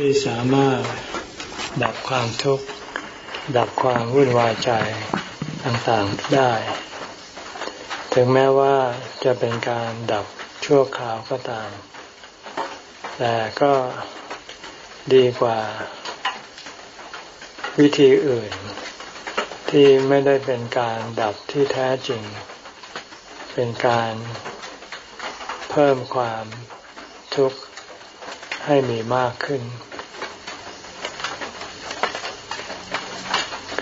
ที่สามารถดับความทุกข์ดับความวุ่นวายใจต่างๆได้ ถึงแม้ว่าจะเป็นการดับชั่วคราวก็ตาม แต่ก็ดีกว่าวิธีอื่น ที่ไม่ได้เป็นการดับที่แท้จริง เป็นการเพิ่มความทุกข์ ให้มีมากขึ้น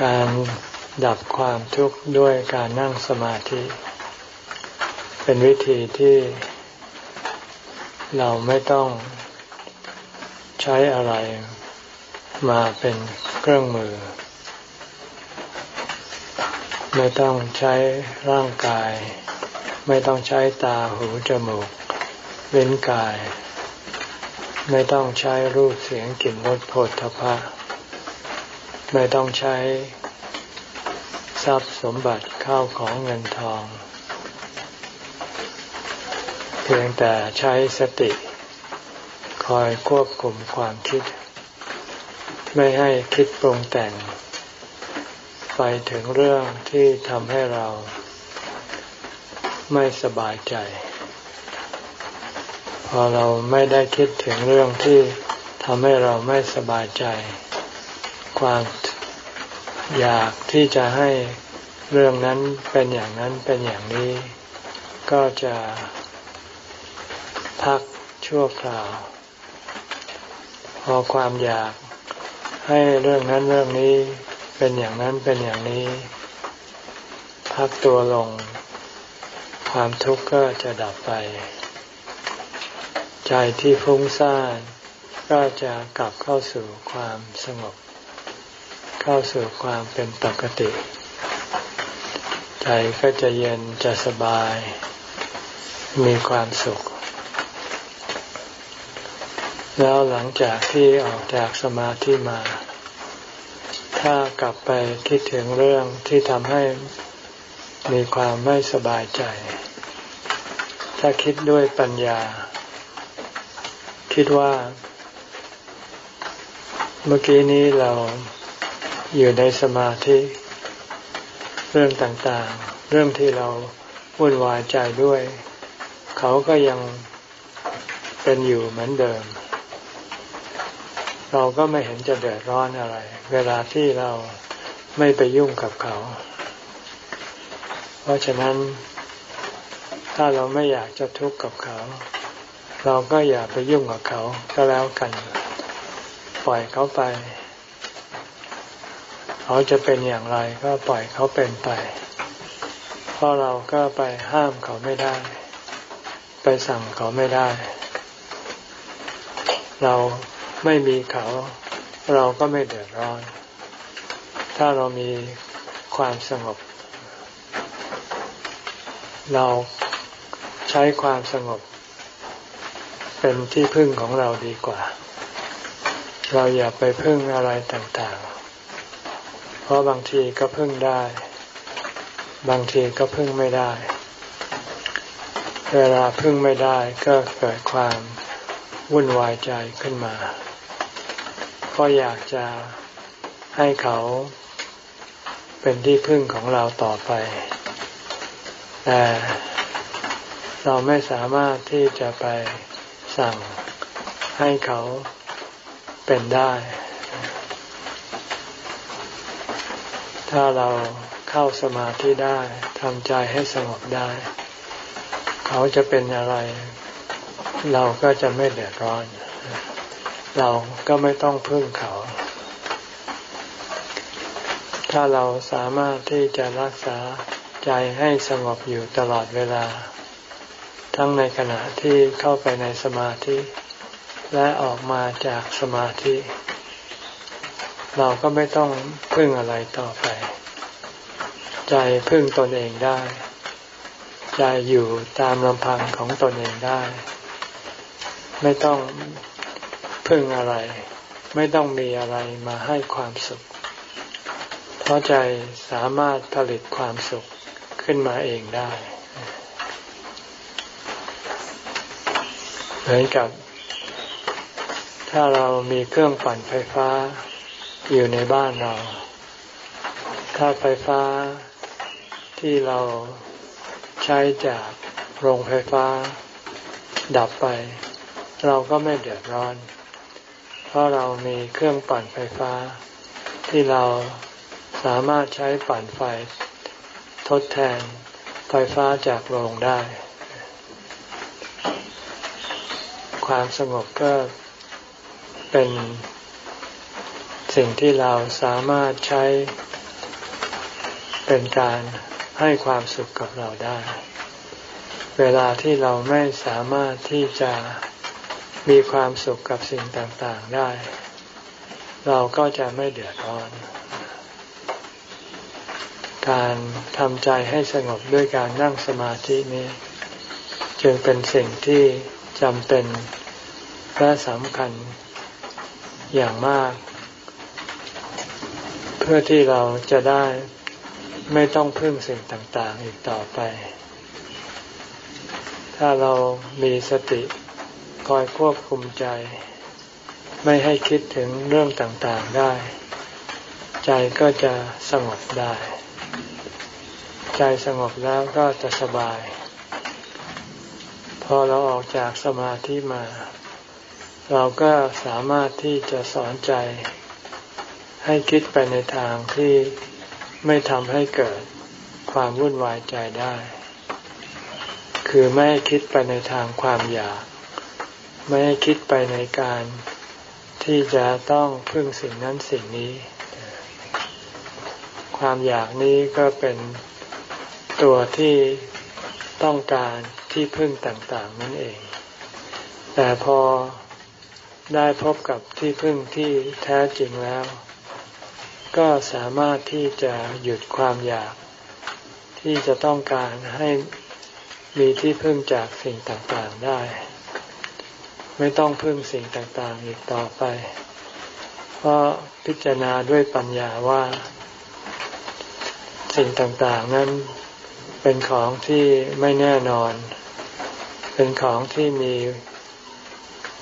การดับความทุกข์ด้วยการนั่งสมาธิ เป็นวิธีที่เราไม่ต้องใช้อะไรมาเป็นเครื่องมือ ไม่ต้องใช้ร่างกาย ไม่ต้องใช้ตาหูจมูกเว้นกาย ไม่ต้องใช้รูปเสียงกลิ่นรสโผฏฐพะไม่ต้องใช้ทรัพย์สมบัติข้าวของเงินทอง เพียงแต่ใช้สติ คอยควบคุมความคิด ไม่ให้คิดปรุงแต่ง ไปถึงเรื่องที่ทำให้เราไม่สบายใจ พอเราไม่ได้คิดถึงเรื่องที่ทำให้เราไม่สบายใจ ความอยากที่จะให้เรื่องนั้นเป็นอย่างนั้นเป็นอย่างนี้ ก็จะพักชั่วคราว พอความอยากให้เรื่องนั้นเรื่องนี้เป็นอย่างนั้นเป็นอย่างนี้ พักตัวลง ความทุกข์ก็จะดับไป ใจที่ฟุ้งซ่านก็จะกลับเข้าสู่ความสงบ เข้าสู่ความเป็นปกติ ใจก็จะเย็นจะสบาย มีความสุข แล้วหลังจากที่ออกจากสมาธิมา ถ้ากลับไปคิดถึงเรื่องที่ทำให้มีความไม่สบายใจ ถ้าคิดด้วยปัญญา คิดว่า เมื่อกี้นี้เราอยู่ในสมาธิเรื่องต่างๆ เรื่องที่เราวุ่นวายใจด้วย เขาก็ยังเป็นอยู่เหมือนเดิม เราก็ไม่เห็นจะเดือดร้อนอะไร เวลาที่เราไม่ไปยุ่งกับเขา เพราะฉะนั้นถ้าเราไม่อยากจะทุกข์กับเขา เราก็อย่าไปยุ่งกับเขาก็แล้วกัน ปล่อยเขาไป เขาจะเป็นอย่างไรก็ปล่อยเขาเป็นไป เพราะเราก็ไปห้ามเขาไม่ได้ ไปสั่งเขาไม่ได้ เราไม่มีเขา เราก็ไม่เดือดร้อน ถ้าเรามีความสงบ เราใช้ความสงบ เป็นที่พึ่งของเราดีกว่า เราอย่าไปพึ่งอะไรต่างๆ เพราะบางทีก็พึ่งได้ บางทีก็พึ่งไม่ได้ เวลาพึ่งไม่ได้ก็เกิดความวุ่นวายใจขึ้นมา ก็อยากจะให้เขาเป็นที่พึ่งของเราต่อไป แต่เราไม่สามารถที่จะไป สั่งให้เขาเป็นได้ ถ้าเราเข้าสมาธิได้ทำใจให้สงบได้ เขาจะเป็นอะไร เราก็จะไม่เดือดร้อน เราก็ไม่ต้องพึ่งเขา ถ้าเราสามารถที่จะรักษาใจให้สงบอยู่ตลอดเวลา ทั้งในขณะที่เข้าไปในสมาธิ และออกมาจากสมาธิ เราก็ไม่ต้องพึ่งอะไรต่อไป ใจพึ่งตนเองได้ ใจอยู่ตามลำพังของตนเองได้ ไม่ต้องพึ่งอะไร ไม่ต้องมีอะไรมาให้ความสุข เพราะใจสามารถผลิตความสุขขึ้นมาเองได้ เหมือนกับ ถ้าเรามีเครื่องปั่นไฟฟ้าอยู่ในบ้านเรา ถ้าไฟฟ้าที่เราใช้จากโรงไฟฟ้า ดับไป เราก็ไม่เดือดร้อน เพราะเรามีเครื่องปั่นไฟฟ้า ที่เราสามารถใช้ปั่นไฟทดแทนไฟฟ้าจากโรงได้ ความสงบก็เป็นสิ่งที่เราสามารถใช้เป็นการให้ความสุขกับเราได้ เวลาที่เราไม่สามารถที่จะมีความสุขกับสิ่งต่างๆได้ เราก็จะไม่เดือดร้อน การทำใจให้สงบด้วยการนั่งสมาธินี้ จึงเป็นสิ่งที่จำเป็น และสำคัญอย่างมาก เพื่อที่เราจะได้ไม่ต้องพึ่งสิ่งต่างๆ อีกต่อไป ถ้าเรามีสติคอยควบคุมใจ ไม่ให้คิดถึงเรื่องต่างๆได้ ใจก็จะสงบได้ ใจสงบแล้วก็จะสบาย พอเราออกจากสมาธิมา เราก็สามารถที่จะสอนใจ ให้คิดไปในทางที่ไม่ทำให้เกิดความวุ่นวายใจได้ คือไม่คิดไปในทางความอยาก ไม่คิดไปในการที่จะต้องพึ่งสิ่งนั้นสิ่งนี้ ความอยากนี้ก็เป็นตัวที่ต้องการที่พึ่งต่าง ๆ นั่นเอง แต่พอ ได้พบกับที่พึ่งที่แท้จริงแล้ว ก็สามารถที่จะหยุดความอยาก ที่จะต้องการให้มีที่พึ่งจากสิ่งต่างๆได้ ไม่ต้องพึ่งสิ่งต่างๆอีกต่อไป เพราะพิจารณาด้วยปัญญาว่า สิ่งต่างๆนั้นเป็นของที่ไม่แน่นอน เป็นของที่มี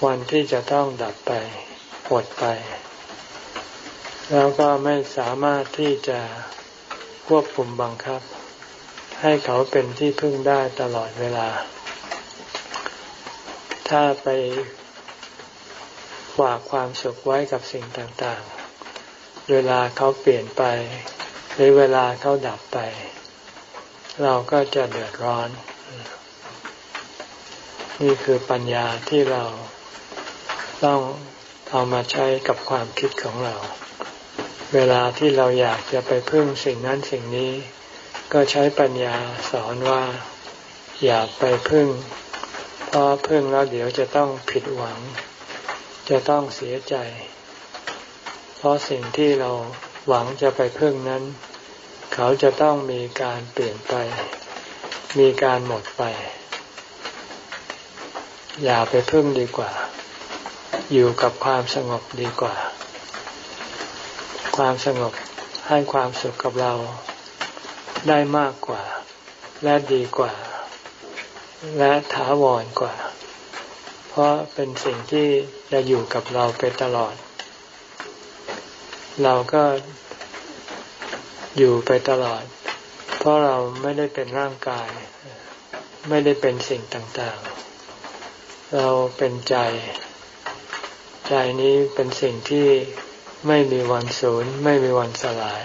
วันที่จะต้องดับไปหมดไป แล้วก็ไม่สามารถที่จะควบคุมบังคับ ให้เขาเป็นที่พึ่งได้ตลอดเวลา ถ้าไปฝากความสุขไว้กับสิ่งต่างๆ เวลาเขาเปลี่ยนไป หรือเวลาเขาดับไป เราก็จะเดือดร้อน นี่คือปัญญาที่เรา ต้องเอามาใช้กับความคิดของเรา เวลาที่เราอยากจะไปพึ่งสิ่งนั้นสิ่งนี้ ก็ใช้ปัญญาสอนว่า อย่าไปพึ่ง เพราะพึ่งแล้วเดี๋ยวจะต้องผิดหวัง จะต้องเสียใจ เพราะสิ่งที่เราหวังจะไปพึ่งนั้น เขาจะต้องมีการเปลี่ยนไป มีการหมดไป อย่าไปพึ่งดีกว่า อยู่กับความสงบดีกว่า ความสงบให้ความสุขกับเราได้มากกว่า และดีกว่า และถาวรกว่า เพราะเป็นสิ่งที่จะอยู่กับเราไปตลอด เราก็อยู่ไปตลอด เพราะเราไม่ได้เป็นร่างกาย ไม่ได้เป็นสิ่งต่างๆ เราเป็นใจ ใจนี้เป็นสิ่งที่ไม่มีวันสูญไม่มีวันสลาย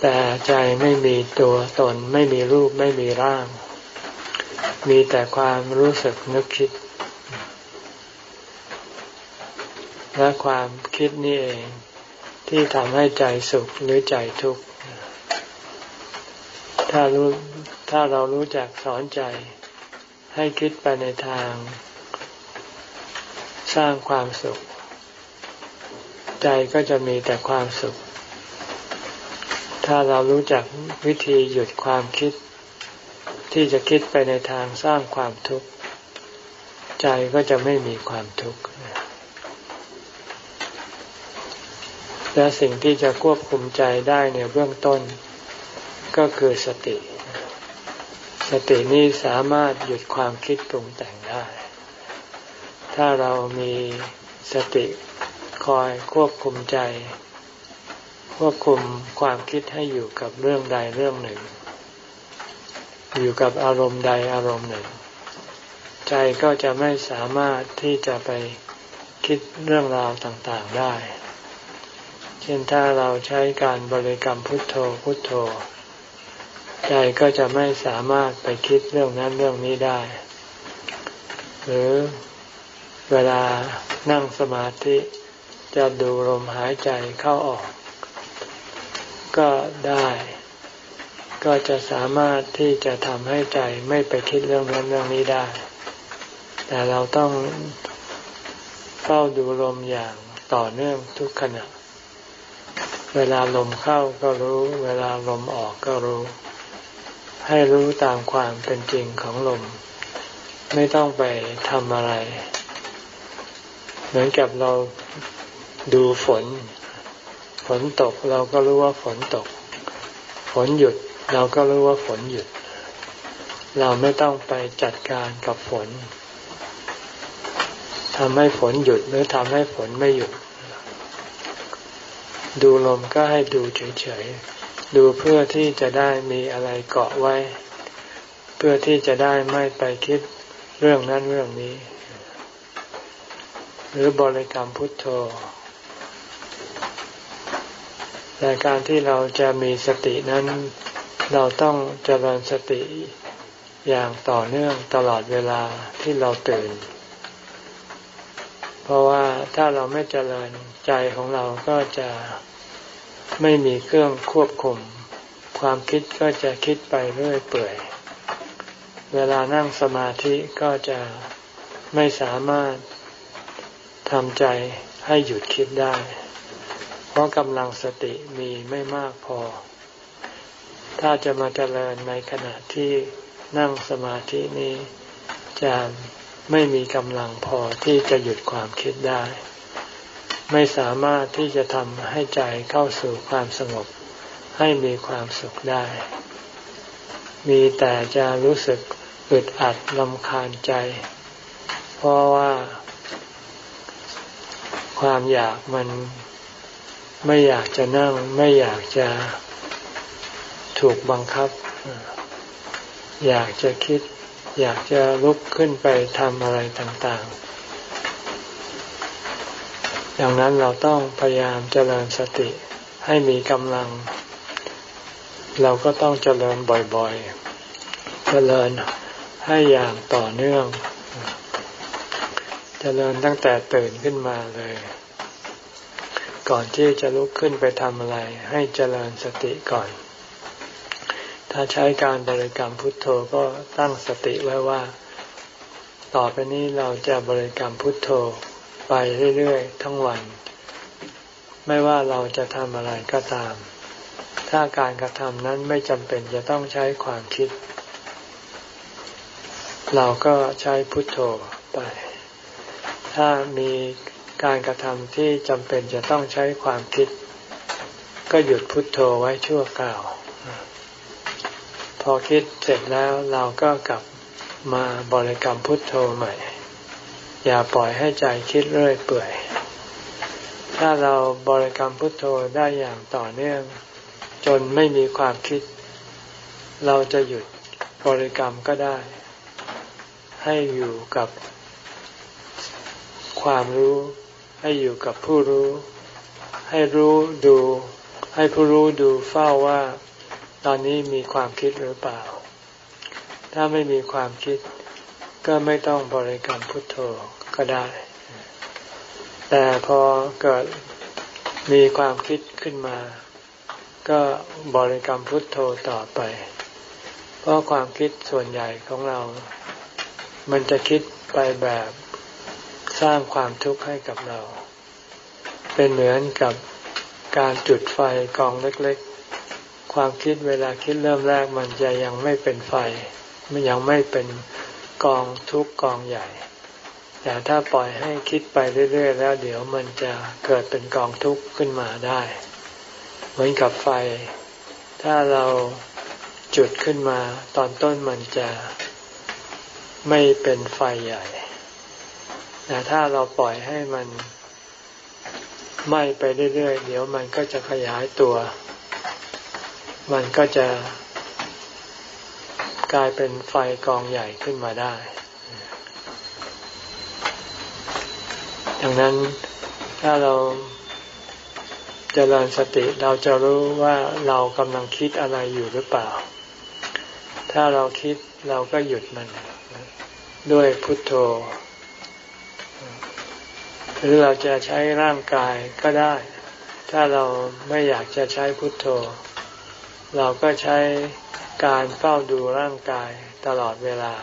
แต่ใจไม่มีตัวตน ไม่มีรูปไม่มีร่าง มีแต่ความรู้สึกนึกคิด และความคิดนี่เอง ที่ทำให้ใจสุขหรือใจทุกข์ถ้ารู้ถ้าเรารู้จักสอนใจให้คิดไปในทาง สร้างความสุข ใจก็จะมีแต่ความสุข ถ้าเรารู้จักวิธีหยุดความคิด ที่จะคิดไปในทางสร้างความทุกข์ ใจก็จะไม่มีความทุกข์และสิ่งที่จะควบคุมใจได้ในเบื้องต้น ก็คือสติ สตินี้สามารถหยุดความคิดปรุงแต่งได้ ถ้าเรามีสติคอยควบคุมใจ ควบคุมความคิดให้อยู่กับเรื่องใดเรื่องหนึ่ง อยู่กับอารมณ์ใดอารมณ์หนึ่ง ใจก็จะไม่สามารถที่จะไปคิดเรื่องราวต่างๆได้ เช่นถ้าเราใช้การบริกรรมพุทโธพุทโธ ใจก็จะไม่สามารถไปคิดเรื่องนั้นเรื่องนี้ได้ หรือ เวลานั่งสมาธิจะดูลมหายใจเข้าออก ก็ได้ ก็จะสามารถที่จะทำให้ใจไม่ไปคิดเรื่องนั้นเรื่องนี้ได้ แต่เราต้องเฝ้าดูลมอย่างต่อเนื่องทุกขณะ เวลาลมเข้าก็รู้ เวลาลมออกก็รู้ ให้รู้ตามความเป็นจริงของลม ไม่ต้องไปทำอะไร เหมือนกับเราดูฝน ฝนตกเราก็รู้ว่าฝนตก ฝนหยุดเราก็รู้ว่าฝนหยุด เราไม่ต้องไปจัดการกับฝนทำให้ฝนหยุดหรือทำให้ฝนไม่หยุด ดูลมก็ให้ดูเฉยๆ ดูเพื่อที่จะได้มีอะไรเกาะไว้ เพื่อที่จะได้ไม่ไปคิดเรื่องนั้นเรื่องนี้ หรือบริกรรมพุทโธ แต่การที่เราจะมีสตินั้น เราต้องเจริญสติอย่างต่อเนื่องตลอดเวลาที่เราตื่น เพราะว่าถ้าเราไม่เจริญใจของเราก็จะไม่มีเครื่องควบคุม ความคิดก็จะคิดไปเรื่อยเปื่อย เวลานั่งสมาธิก็จะไม่สามารถ ทำใจให้หยุดคิดได้ เพราะกำลังสติมีไม่มากพอ ถ้าจะมาเจริญในขณะที่นั่งสมาธินี้จะไม่มีกำลังพอที่จะหยุดความคิดได้ ไม่สามารถที่จะทำให้ใจเข้าสู่ความสงบ ให้มีความสุขได้ มีแต่จะรู้สึกอึดอัดลำคาญใจ เพราะว่า ความอยากมันไม่อยากจะนั่ง ไม่อยากจะถูกบังคับ อยากจะคิด อยากจะลุกขึ้นไปทำอะไรต่างๆ ดังนั้นเราต้องพยายามเจริญสติให้มีกำลัง เราก็ต้องเจริญบ่อยๆ เจริญให้อย่างต่อเนื่อง จริญตั้งแต่ตื่นขึ้นมาเลย ก่อนที่จะลุกขึ้นไปทำอะไร ให้เจริญสติก่อน ถ้าใช้การบริกรรมพุทโธก็ตั้งสติไว้ว่า ต่อไปนี้เราจะบริกรรมพุทโธไปเรื่อยๆ ทั้งวัน ไม่ว่าเราจะทำอะไรก็ตาม ถ้าการกระทำนั้นไม่จำเป็นจะต้องใช้ความคิด เราก็ใช้พุทโธไป ถ้ามีการกระทำที่จำเป็นจะต้องใช้ความคิด ก็หยุดพุทโธไว้ชั่วคราว พอคิดเสร็จแล้วเราก็กลับมาบริกรรมพุทโธใหม่ อย่าปล่อยให้ใจคิดเรื่อยเปื่อย ถ้าเราบริกรรมพุทโธได้อย่างต่อเนื่อง จนไม่มีความคิด เราจะหยุดบริกรรมก็ได้ ให้อยู่กับ ความรู้ให้อยู่กับผู้รู้ ให้รู้ดู ให้ผู้รู้ดูเฝ้าว่า ตอนนี้มีความคิดหรือเปล่า ถ้าไม่มีความคิด ก็ไม่ต้องบริกรรมพุทโธก็ได้ แต่พอเกิดมีความคิดขึ้นมา ก็บริกรรมพุทโธต่อไป เพราะความคิดส่วนใหญ่ของเรา มันจะคิดไปแบบ สร้างความทุกข์ให้กับเรา เป็นเหมือนกับการจุดไฟกองเล็กๆ ความคิดเวลาคิดเริ่มแรกมันจะยังไม่เป็นไฟ มันยังไม่เป็นกองทุกกองใหญ่ แต่ถ้าปล่อยให้คิดไปเรื่อยๆ แล้วเดี๋ยวมันจะเกิดเป็นกองทุกข์ขึ้นมาได้ เหมือนกับไฟ ถ้าเราจุดขึ้นมาตอนต้นมันจะไม่เป็นไฟใหญ่ แต่ถ้าเราปล่อยให้มันไหม้ไปเรื่อยๆ เดี๋ยวมันก็จะขยายตัว มันก็จะกลายเป็นไฟกองใหญ่ขึ้นมาได้ ดังนั้นถ้าเราจเจริญสติเราจะรู้ว่าเรากำลังคิดอะไรอยู่หรือเปล่า ถ้าเราคิดเราก็หยุดมัน ด้วยพุทโธ รือเราจะใช้ร่างกายก็ได้ ถ้าเราไม่อยากจะใช้พุทโธ เราก็ใช้การเฝ้าดูร่างกายตลอดเวลา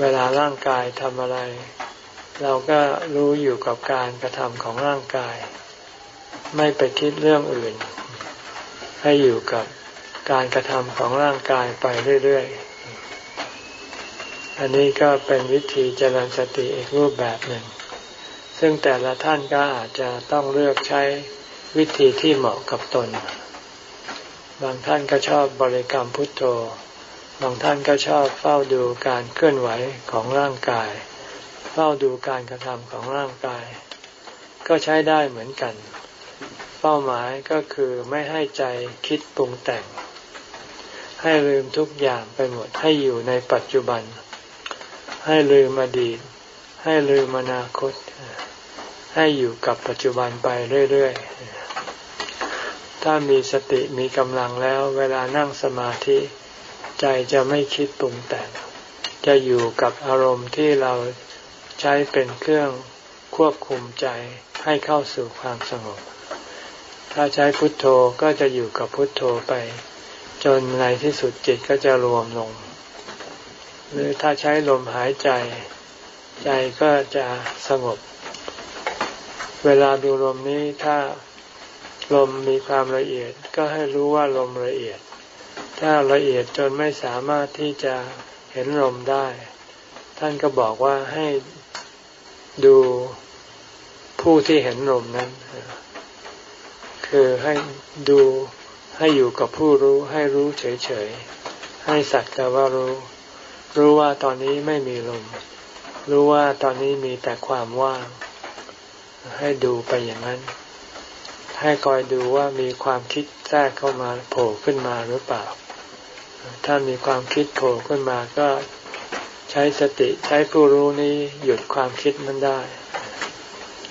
เวลาร่างกายทำอะไร เราก็รู้อยู่กับการกระทำของร่างกาย ไม่ไปคิดเรื่องอื่น ให้อยู่กับการกระทำของร่างกายไปเรื่อยๆ อันนี้ก็เป็นวิธีเจริญสติอีกรูปแบบหนึ่ง ซึ่งแต่ละท่านก็อาจจะต้องเลือกใช้วิธีที่เหมาะกับตน บางท่านก็ชอบบริกรรมพุทโธ บางท่านก็ชอบเฝ้าดูการเคลื่อนไหวของร่างกาย เฝ้าดูการกระทำของร่างกาย ก็ใช้ได้เหมือนกัน เป้าหมายก็คือไม่ให้ใจคิดปรุงแต่ง ให้ลืมทุกอย่างไปหมดให้อยู่ในปัจจุบัน ให้ลืมอดีต ให้ลืมอนาคต ให้อยู่กับปัจจุบันไปเรื่อยๆ ถ้ามีสติมีกำลังแล้ว เวลานั่งสมาธิใจจะไม่คิดปรุงแต่ง จะอยู่กับอารมณ์ที่เราใช้เป็นเครื่องควบคุมใจให้เข้าสู่ความสงบ ถ้าใช้พุทโธก็จะอยู่กับพุทโธไป จนในที่สุดจิตก็จะรวมลง หรือถ้าใช้ลมหายใจ ใจก็จะสงบ เวลาดูลมนี้ถ้าลมมีความละเอียดก็ให้รู้ว่าลมละเอียด ถ้าละเอียดจนไม่สามารถที่จะเห็นลมได้ ท่านก็บอกว่าให้ดูผู้ที่เห็นลมนั้น คือให้ดูให้อยู่กับผู้รู้ให้รู้เฉยๆ ให้สักแต่ว่ารู้ รู้ว่าตอนนี้ไม่มีลม รู้ว่าตอนนี้มีแต่ความว่าง ให้ดูไปอย่างนั้น ให้คอยดูว่ามีความคิดแทรกเข้ามาโผล่ขึ้นมาหรือเปล่า ถ้ามีความคิดโผล่ขึ้นมาก็ใช้สติใช้ผู้รู้นี้หยุดความคิดมันได้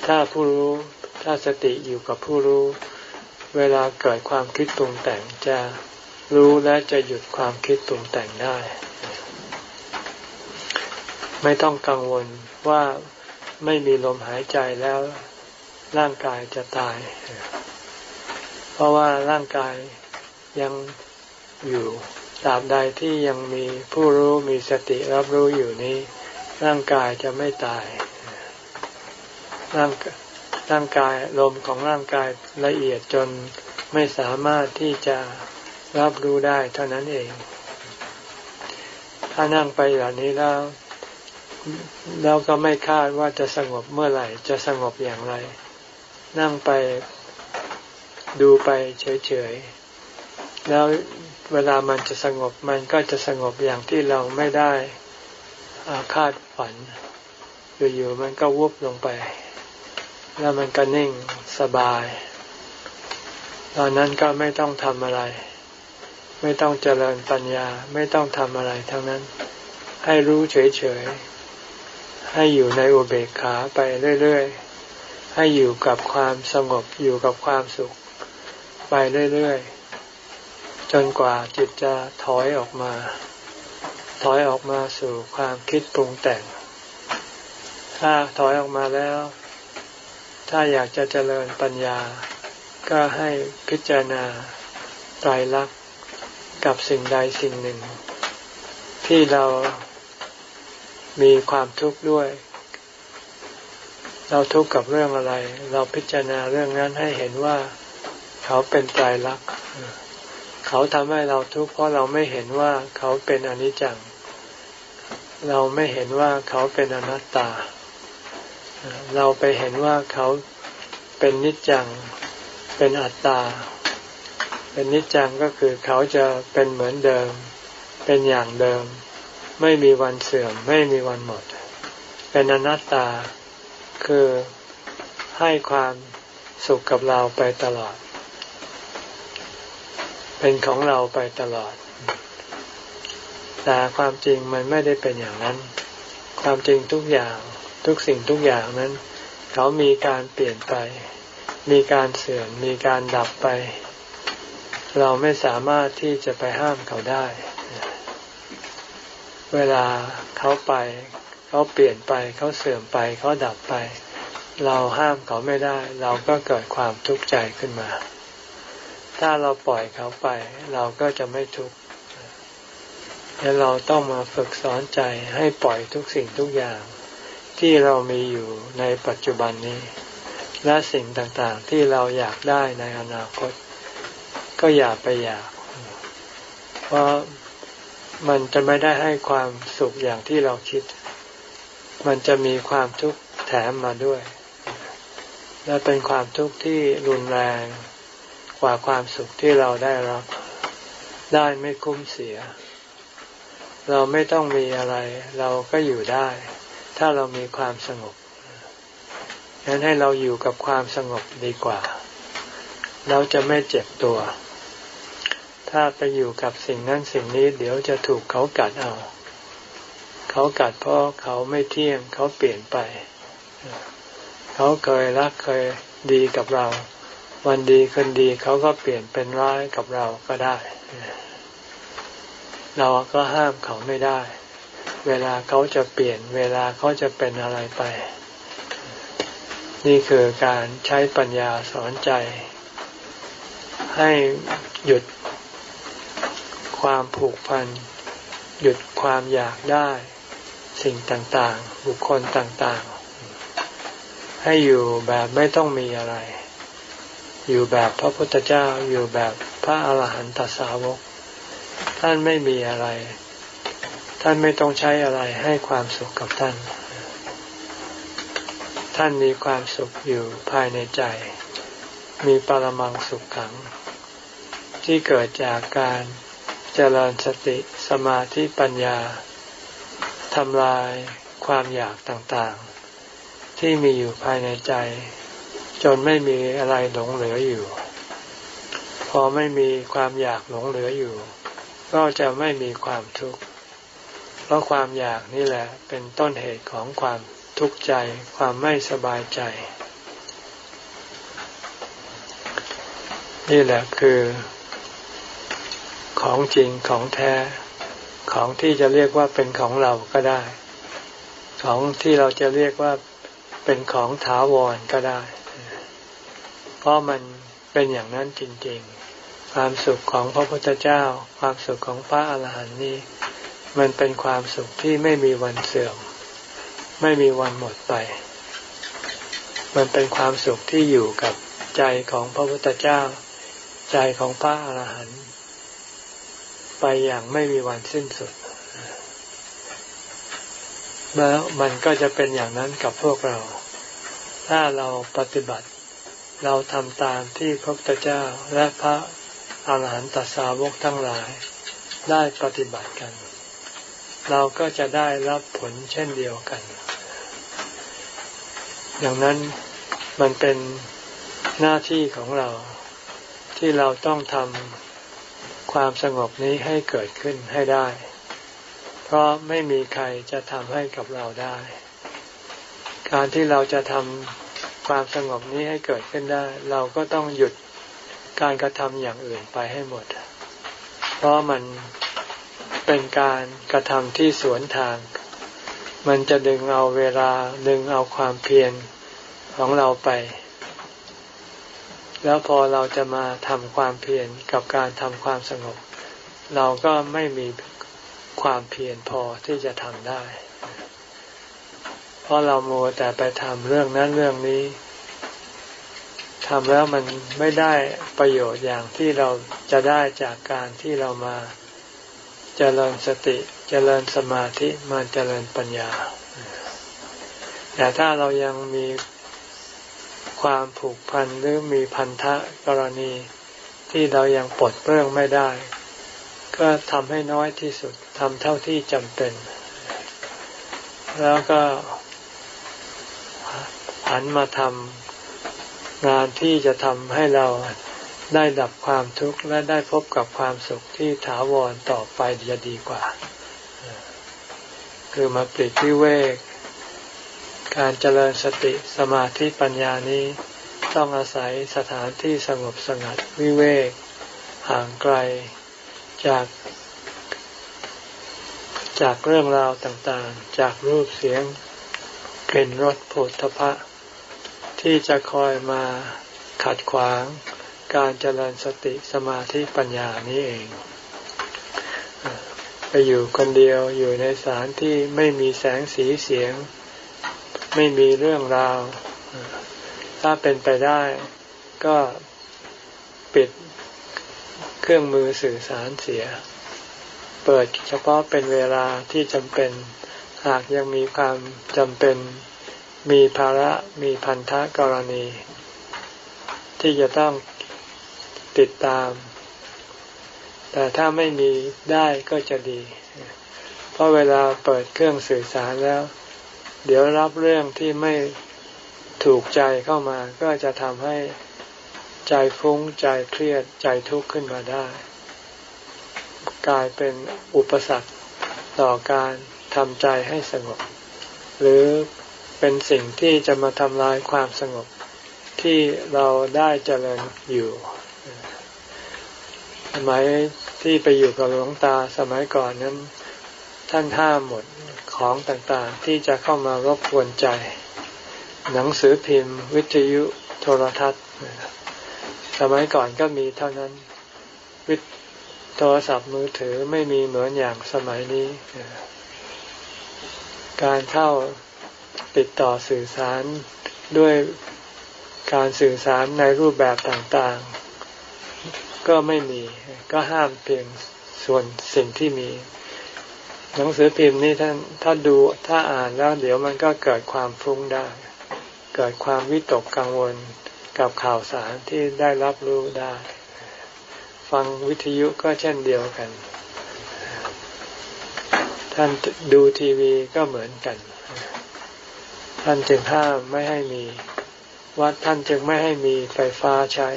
ถ้าผู้รู้ถ้าสติอยู่กับผู้รู้ เวลาเกิดความคิดปรุงแต่งจะรู้และจะหยุดความคิดปรุงแต่งได้ ไม่ต้องกังวลว่าไม่มีลมหายใจแล้วร่างกายจะตาย เพราะว่าร่างกายยังอยู่ตราบใดที่ยังมีผู้รู้มีสติรับรู้อยู่นี้ ร่างกายจะไม่ตาย ร่างร่างกายลมของร่างกายละเอียดจนไม่สามารถที่จะรับรู้ได้เท่านั้นเอง ถ้านั่งไปอย่างนี้แล้ว แล้วก็ไม่คาดว่าจะสงบเมื่อไหร่ จะสงบอย่างไร นั่งไปดูไปเฉยๆ แล้วเวลามันจะสงบมันก็จะสงบอย่างที่เราไม่ได้อาคาดฝัน อยู่ๆมันก็วุบลงไป แล้วมันก็นิ่งสบาย ตอนนั้นก็ไม่ต้องทำอะไร ไม่ต้องเจริญปัญญา ไม่ต้องทำอะไรทั้งนั้น ให้รู้เฉยๆ ให้อยู่ในอุเบกขาไปเรื่อยๆ ให้อยู่กับความสงบอยู่กับความสุข ไปเรื่อยๆ จนกว่าจิตจะถอยออกมา ถอยออกมาสู่ความคิดปรุงแต่ง ถ้าถอยออกมาแล้ว ถ้าอยากจะเจริญปัญญา ก็ให้พิจารณาไตรลักษณ์กับสิ่งใดสิ่งหนึ่ง ที่เรา มีความทุกข์ด้วย เราทุกข์กับเรื่องอะไร เราพิจารณาเรื่องนั้นให้เห็นว่าเขาเป็นใจรักเขาทำให้เราทุกข์เพราะเราไม่เห็นว่าเขาเป็นอนิจจัง เราไม่เห็นว่าเขาเป็นอนัตตา เราไปเห็นว่าเขาเป็นนิจจัง เป็นอัตตา เป็นนิจจังก็คือเขาจะเป็นเหมือนเดิม เป็นอย่างเดิม ไม่มีวันเสื่อม ไม่มีวันหมด เป็นอนัตตาคือให้ความสุขกับเราไปตลอด เป็นของเราไปตลอด แต่ความจริงมันไม่ได้เป็นอย่างนั้น ความจริงทุกอย่างทุกสิ่งทุกอย่างนั้น เขามีการเปลี่ยนไป มีการเสื่อมมีการดับไป เราไม่สามารถที่จะไปห้ามเขาได้ เวลาเขาไป เขาเปลี่ยนไป เขาเสื่อมไปเขาดับไป เราห้ามเขาไม่ได้ เราก็เกิดความทุกข์ใจขึ้นมา ถ้าเราปล่อยเขาไป เราก็จะไม่ทุกข์แล้วเราต้องมาฝึกสอนใจให้ปล่อยทุกสิ่งทุกอย่าง ที่เรามีอยู่ในปัจจุบันนี้ และสิ่งต่างๆที่เราอยากได้ในอนาคต ก็อย่าไปอยาก เพราะ มันจะไม่ได้ให้ความสุขอย่างที่เราคิด มันจะมีความทุกข์แถมมาด้วย และเป็นความทุกข์ที่รุนแรงกว่าความสุขที่เราได้รับ ได้ไม่คุ้มเสีย เราไม่ต้องมีอะไร เราก็อยู่ได้ ถ้าเรามีความสงบฉะนั้นให้เราอยู่กับความสงบดีกว่า เราจะไม่เจ็บตัว ถ้าไปอยู่กับสิ่งนั้นสิ่งนี้ เดี๋ยวจะถูกเขากัดเอา เขากัดเพราะเขาไม่เที่ยงเขาเปลี่ยนไป เขาเคยรักเคยดีกับเรา วันดีคนดีเขาก็เปลี่ยนเป็นร้ายกับเราก็ได้ เราก็ห้ามเขาไม่ได้ เวลาเขาจะเปลี่ยน เวลาเขาจะเป็นอะไรไป นี่คือการใช้ปัญญาสอนใจ ให้หยุด ความผูกพัน หยุดความอยากได้ สิ่งต่างๆ บุคคลต่างๆ ให้อยู่แบบไม่ต้องมีอะไร อยู่แบบพระพุทธเจ้าอยู่แบบพระอาหารหันตสาวก ท่านไม่มีอะไร ท่านไม่ต้องใช้อะไรให้ความสุขกับท่าน ท่านมีความสุขอยู่ภายในใจ มีปรมังสุขขังที่เกิดจากการ เจริญสติสมาธิปัญญาทำลายความอยากต่างๆ ที่มีอยู่ภายในใจ จนไม่มีอะไรหลงเหลืออยู่ พอไม่มีความอยากหลงเหลืออยู่ ก็จะไม่มีความทุกข์เพราะความอยากนี่แหละเป็นต้นเหตุของความทุกข์ใจความไม่สบายใจ นี่แหละคือ ของจริงของแท้ ของที่จะเรียกว่าเป็นของเราก็ได้ ของที่เราจะเรียกว่าเป็นของถาวรก็ได้ เพราะมันเป็นอย่างนั้นจริง ๆ ความสุขของพระพุทธเจ้า ความสุขของพระอาหารหันต์นี้มันเป็นความสุขที่ไม่มีวันเสื่อม ไม่มีวันหมดไป มันเป็นความสุขที่อยู่กับใจของพระพุทธเจ้า ใจของพระอรหันต์ ไปอย่างไม่มีวันสิ้นสุด แล้วมันก็จะเป็นอย่างนั้นกับพวกเรา ถ้าเราปฏิบัติ เราทำตามที่พระพุทธเจ้าและพระอาหารหันตสาวกทั้งหลาย ได้ปฏิบัติกัน เราก็จะได้รับผลเช่นเดียวกัน อย่างนั้นมันเป็นหน้าที่ของเราที่เราต้องทำ ความสงบนี้ให้เกิดขึ้นให้ได้ เพราะไม่มีใครจะทำให้กับเราได้ การที่เราจะทำความสงบนี้ให้เกิดขึ้นได้ เราก็ต้องหยุดการกระทำอย่างอื่นไปให้หมด เพราะมันเป็นการกระทำที่สวนทาง มันจะดึงเอาเวลาดึงเอาความเพียรของเราไป แล้วพอเราจะมาทำความเพียรกับการทำความสงบ เราก็ไม่มีความเพียรพอที่จะทำได้ เพราะเราโมแต่ไปทำเรื่องนั้นเรื่องนี้ทำแล้วมันไม่ได้ประโยชน์อย่างที่เราจะได้จากการที่เรามาเจริญสติเจริญสมาธิมาเจริญปัญญา แต่ถ้าเรายังมี ความผูกพันหรือมีพันธะกรณีที่เรายังปลดเปลื้องไม่ได้ ก็ทำให้น้อยที่สุดทำเท่าที่จำเป็น แล้วก็หันมาทำงานที่จะทำให้เราได้ดับความทุกข์และได้พบกับความสุขที่ถาวรต่อไปจะดีกว่า คือมาปลีกวิเวก การเจริญสติสมาธิปัญญานี้ ต้องอาศัยสถานที่สงบสงัดวิเวก ห่างไกลจาก จากเรื่องราวต่างๆ จากรูปเสียงกลิ่นรสผลทพะ ที่จะคอยมาขัดขวางการเจริญสติสมาธิปัญญานี้เอง ไปอยู่คนเดียวอยู่ในสถานที่ไม่มีแสงสีเสียง ไม่มีเรื่องราว ถ้าเป็นไปได้ก็ปิดเครื่องมือสื่อสารเสีย เปิดเฉพาะเป็นเวลาที่จำเป็น หากยังมีความจำเป็น มีภาระมีพันธะกรณี ที่จะต้องติดตาม แต่ถ้าไม่มีได้ก็จะดี เพราะเวลาเปิดเครื่องสื่อสารแล้ว เดี๋ยวรับเรื่องที่ไม่ถูกใจเข้ามาก็จะทำให้ใจฟุ้งใจเครียดใจทุกข์ขึ้นมาได้ กลายเป็นอุปสรรคต่อการทำใจให้สงบ หรือเป็นสิ่งที่จะมาทำลายความสงบที่เราได้เจริญอยู่ สมัยที่ไปอยู่กับหลวงตาสมัยก่อนนั้น ท่านห้ามหมด ของต่างๆ ที่จะเข้ามารบกวนใจ หนังสือพิมพ์ วิทยุโทรทัศน์ สมัยก่อนก็มีเท่านั้น วิทโทรศัพท์มือถือไม่มีเหมือนอย่างสมัยนี้ การเข้าติดต่อสื่อสารด้วยการสื่อสารในรูปแบบต่างๆ ก็ไม่มี ก็ห้ามเพียงส่วนสิ่งที่มี หนังสือพิมพ์นี่ท่านถ้าดูถ้าอ่านแล้ว เดี๋ยวมันก็เกิดความฟุ้งได้ เกิดความวิตกกังวลกับข่าวสารที่ได้รับรู้ได้ ฟังวิทยุก็เช่นเดียวกัน ท่านดูทีวีก็เหมือนกัน ท่านจึงห้ามไม่ให้มีวัดท่านจึงไม่ให้มีไฟฟ้าใช้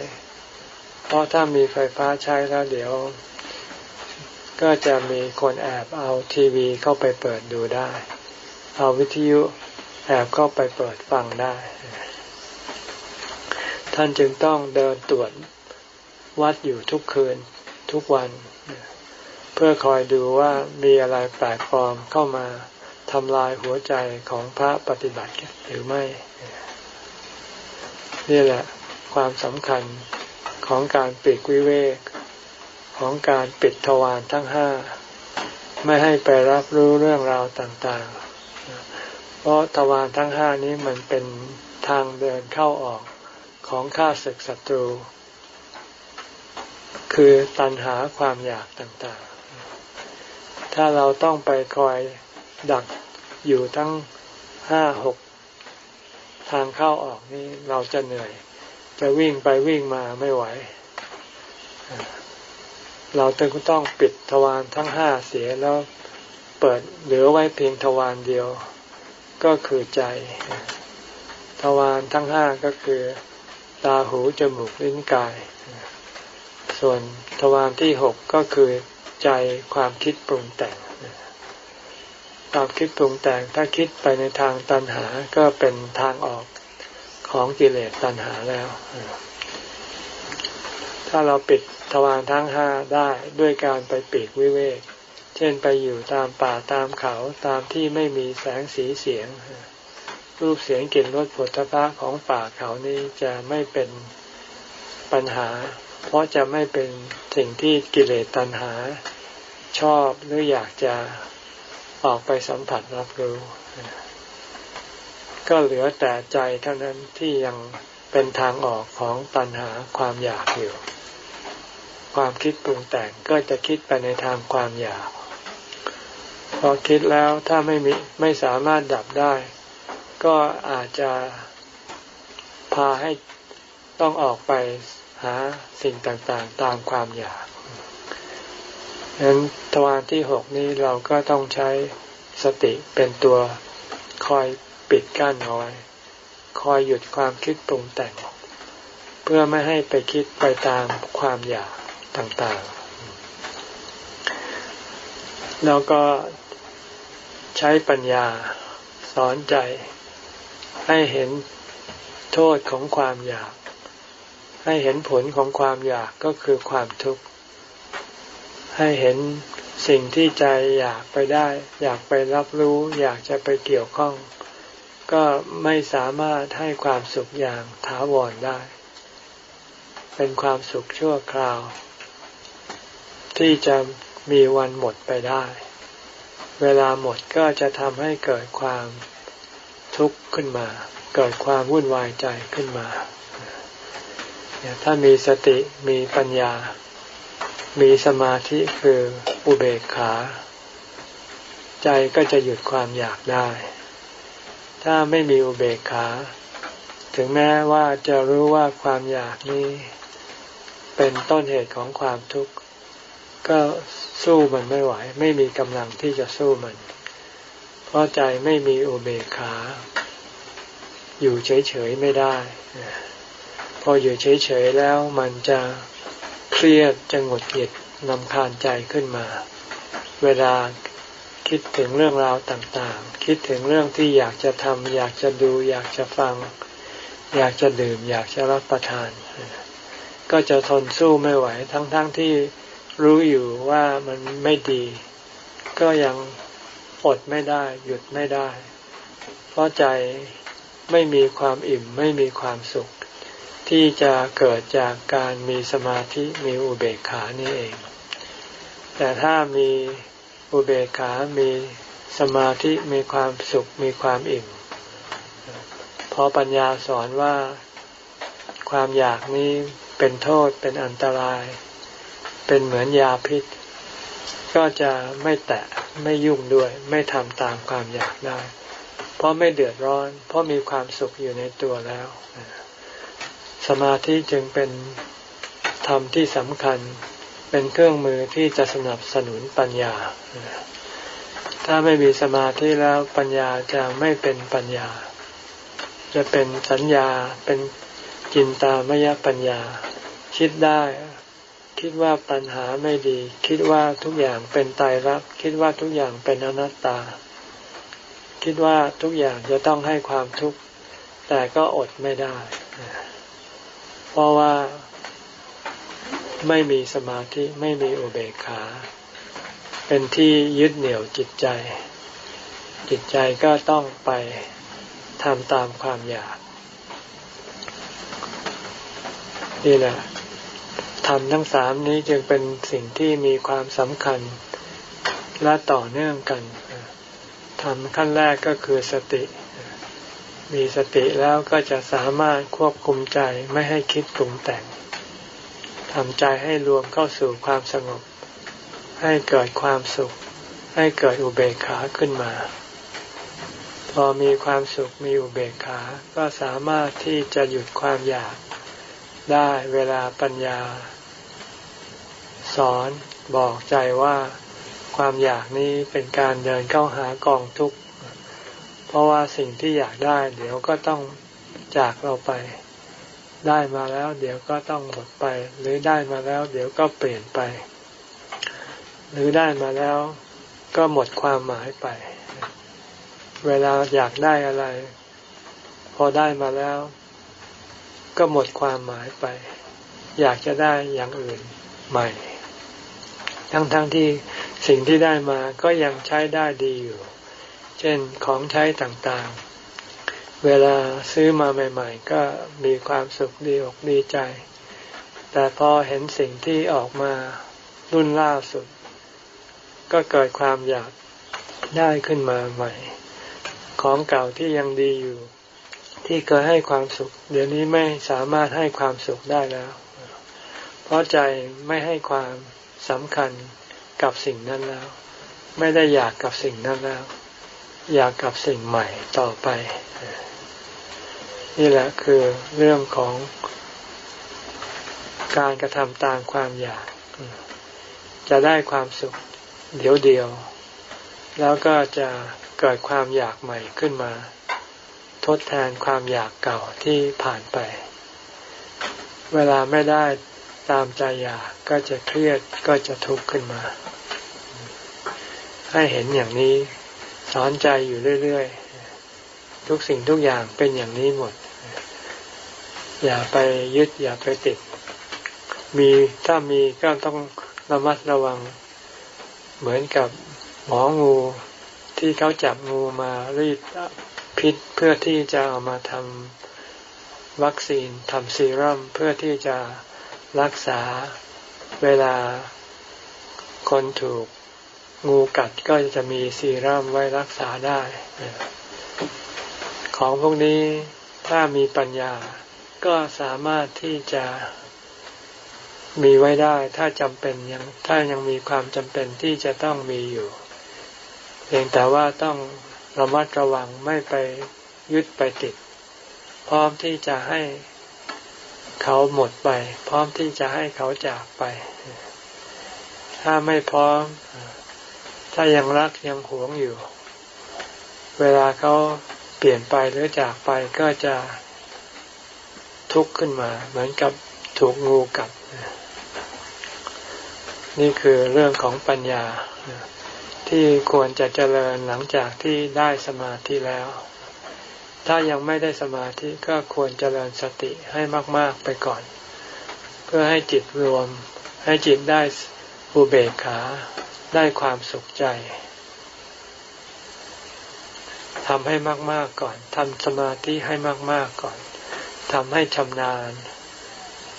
เพราะถ้ามีไฟฟ้าใช้แล้วเดี๋ยว ก็จะมีคนแอบเอาทีวีเข้าไปเปิดดูได้ เอาวิทยุแอบเข้าไปเปิดฟังได้ ท่านจึงต้องเดินตรวจวัดอยู่ทุกคืนทุกวัน เพื่อคอยดูว่ามีอะไรแปลกปลอมเข้ามาทำลายหัวใจของพระปฏิบัติหรือไม่ นี่แหละความสำคัญของการปิดวิเวก ของการปิดทวารทั้งห้า ไม่ให้ไปรับรู้เรื่องราวต่างๆ เพราะทวารทั้งห้านี้มันเป็นทางเดินเข้าออกของข้าศึกศัตรู คือตัณหาความอยากต่างๆ ถ้าเราต้องไปคอยดักอยู่ทั้งห้าหกทางเข้าออกนี้เราจะเหนื่อย จะวิ่งไปวิ่งมาไม่ไหว เราจึงต้องปิดทวารทั้งห้าเสียแล้วเปิดเหลือไว้เพียงทวารเดียว ก็คือใจ ทวารทั้งห้าก็คือ ตาหูจมูกลิ้นกาย ส่วนทวารที่หกก็คือใจความคิดปรุงแต่งความคิดปรุงแต่งถ้าคิดไปในทางตัณหาก็เป็นทางออกของกิเลสตัณหาแล้ว ถ้าเราปิดทวารทั้งห้าได้ด้วยการไปปีกวิเวก เช่นไปอยู่ตามป่าตามเขาตามที่ไม่มีแสงสีเสียง รูปเสียงกลิ่นรสผลพระของป่าเขานี้จะไม่เป็นปัญหา เพราะจะไม่เป็นสิ่งที่กิเลสตัณหา ชอบหรืออยากจะออกไปสัมผัสรับรู้ ก็เหลือแต่ใจเท่านั้นที่ยังเป็นทางออกของตัณหาความอยากอยู่ ความคิดปรุงแต่งก็จะคิดไปในทางความอยาก พอคิดแล้วถ้าไม่มีไม่สามารถดับได้ ก็อาจจะพาให้ต้องออกไปหาสิ่งต่างๆ ตามความอยากฉะนั้นทวารที่หกนี้เราก็ต้องใช้สติเป็นตัวคอยปิดกั้นเอาไว้ คอยหยุดความคิดปรุงแต่ง เพื่อไม่ให้ไปคิดไปตามความอยาก ต่างๆ แล้วก็ใช้ปัญญาสอนใจให้เห็นโทษของความอยาก ให้เห็นผลของความอยากก็คือความทุกข์ ให้เห็นสิ่งที่ใจอยากไปได้ อยากไปรับรู้ อยากจะไปเกี่ยวข้อง ก็ไม่สามารถให้ความสุขอย่างถาวรได้ เป็นความสุขชั่วคราว ที่จะมีวันหมดไปได้ เวลาหมดก็จะทำให้เกิดความทุกข์ขึ้นมา เกิดความวุ่นวายใจขึ้นมา ถ้ามีสติมีปัญญา มีสมาธิคืออุเบกขา ใจก็จะหยุดความอยากได้ ถ้าไม่มีอุเบกขา ถึงแม้ว่าจะรู้ว่าความอยากนี้ เป็นต้นเหตุของความทุกข์ ก็สู้มันไม่ไหว ไม่มีกำลังที่จะสู้มัน เพราะใจไม่มีอุเบกขา อยู่เฉยๆไม่ได้ พออยู่เฉยๆแล้วมันจะเครียดจะหงุดหงิดนำคาญใจขึ้นมา เวลาคิดถึงเรื่องราวต่างๆ คิดถึงเรื่องที่อยากจะทำอยากจะดู อยากจะฟัง อยากจะดื่ม อยากจะรับประทาน ก็จะทนสู้ไม่ไหว ทั้งๆทที่ รู้อยู่ว่ามันไม่ดี ก็ยังอดไม่ได้ หยุดไม่ได้ เพราะใจไม่มีความอิ่มไม่มีความสุข ที่จะเกิดจากการมีสมาธิมีอุเบกขานี่เอง แต่ถ้ามีอุเบกขามีสมาธิมีความสุขมีความอิ่มพอปัญญาสอนว่าความอยากนี้เป็นโทษเป็นอันตราย เป็นเหมือนยาพิษ ก็จะไม่แตะไม่ยุ่งด้วย ไม่ทำตามความอยากได้ เพราะไม่เดือดร้อน เพราะมีความสุขอยู่ในตัวแล้ว สมาธิจึงเป็นธรรมที่สำคัญ เป็นเครื่องมือที่จะสนับสนุนปัญญา ถ้าไม่มีสมาธิแล้วปัญญาจะไม่เป็นปัญญา จะเป็นสัญญาเป็นจินตามยปัญญา คิดได้ คิดว่าปัญหาไม่ดี คิดว่าทุกอย่างเป็นตายรักคิดว่าทุกอย่างเป็นอนัตตา คิดว่าทุกอย่างจะต้องให้ความทุกข์แต่ก็อดไม่ได้ เพราะว่าไม่มีสมาธิไม่มีอุเบกขา เป็นที่ยึดเหนี่ยวจิตใจ จิตใจก็ต้องไปทำตามความอยากนี่แหละ ทำทั้งสามนี้จึงเป็นสิ่งที่มีความสำคัญและต่อเนื่องกันทำขั้นแรกก็คือสติ มีสติแล้วก็จะสามารถควบคุมใจไม่ให้คิดปรุงแต่งทำใจให้รวมเข้าสู่ความสงบ ให้เกิดความสุข ให้เกิดอุเบกขาขึ้นมา พอมีความสุขมีอุเบกขา ก็สามารถที่จะหยุดความอยาก ได้เวลาปัญญา สอนบอกใจว่าความอยากนี้เป็นการเดินเข้าหากองทุกข์ เพราะว่าสิ่งที่อยากได้ เดี๋ยวก็ต้องจากเราไป ได้มาแล้ว เดี๋ยวก็ต้องหมดไป หรือได้มาแล้ว เดี๋ยวก็เปลี่ยนไป หรือได้มาแล้วก็หมดความหมายไป เวลาอยากได้อะไร พอได้มาแล้ว ก็หมดความหมายไป อยากจะได้อย่างอื่นใหม่ ทั้งๆทที่สิ่งที่ได้มาก็ยังใช้ได้ดีอยู่ เช่นของใช้ต่างๆ เวลาซื้อมาใหม่ ๆ ก็มีความสุขดีอกดีใจ แต่พอเห็นสิ่งที่ออกมารุ่นล่าสุด ก็เกิดความอยากได้ขึ้นมาใหม่ ของเก่าที่ยังดีอยู่ ที่เคยให้ความสุข เดี๋ยวนี้ไม่สามารถให้ความสุขได้แล้ว เพราะใจไม่ให้ความสำคัญกับสิ่งนั้นแล้ว ไม่ได้อยากกับสิ่งนั้นแล้ว อยากกับสิ่งใหม่ต่อไป นี่แหละคือเรื่องของการกระทำตามความอยาก จะได้ความสุขเดียวเดียว แล้วก็จะเกิดความอยากใหม่ขึ้นมา ทดแทนความอยากเก่าที่ผ่านไป เวลาไม่ได้ตามใจอยากก็จะเครียดก็จะทุกข์ขึ้นมา ให้เห็นอย่างนี้สอนใจอยู่เรื่อยๆ ทุกสิ่งทุกอย่างเป็นอย่างนี้หมด อย่าไปยึดอย่าไปติด มีถ้ามีก็ต้องระมัดระวัง เหมือนกับหมองูที่เขาจับงูมารีด พิษเพื่อที่จะเอามาทำวัคซีนทำซีรัมเพื่อที่จะรักษาเวลาคนถูกงูกัดก็จะมีซีรัมไว้รักษาได้ ของพวกนี้ถ้ามีปัญญาก็สามารถที่จะมีไว้ได้ ถ้าจำเป็นยังถ้ายังมีความจำเป็นที่จะต้องมีอยู่ เพียงแต่ว่าต้อง ระมัดระวังไม่ไปยึดไปติด พร้อมที่จะให้เขาหมดไป พร้อมที่จะให้เขาจากไป ถ้าไม่พร้อม ถ้ายังรักยังหวงอยู่ เวลาเขาเปลี่ยนไปหรือจากไปก็จะทุกข์ขึ้นมา เหมือนกับถูกงูกัด นี่คือเรื่องของปัญญา ที่ควรจะเจริญหลังจากที่ได้สมาธิแล้ว ถ้ายังไม่ได้สมาธิก็ควรเจริญสติให้มาก ๆไปก่อน เพื่อให้จิตรวม ให้จิตได้อุเบกขาได้ความสุขใจทำให้มาก ๆก่อนทำสมาธิให้มาก ๆก่อนทำให้ชำนาญ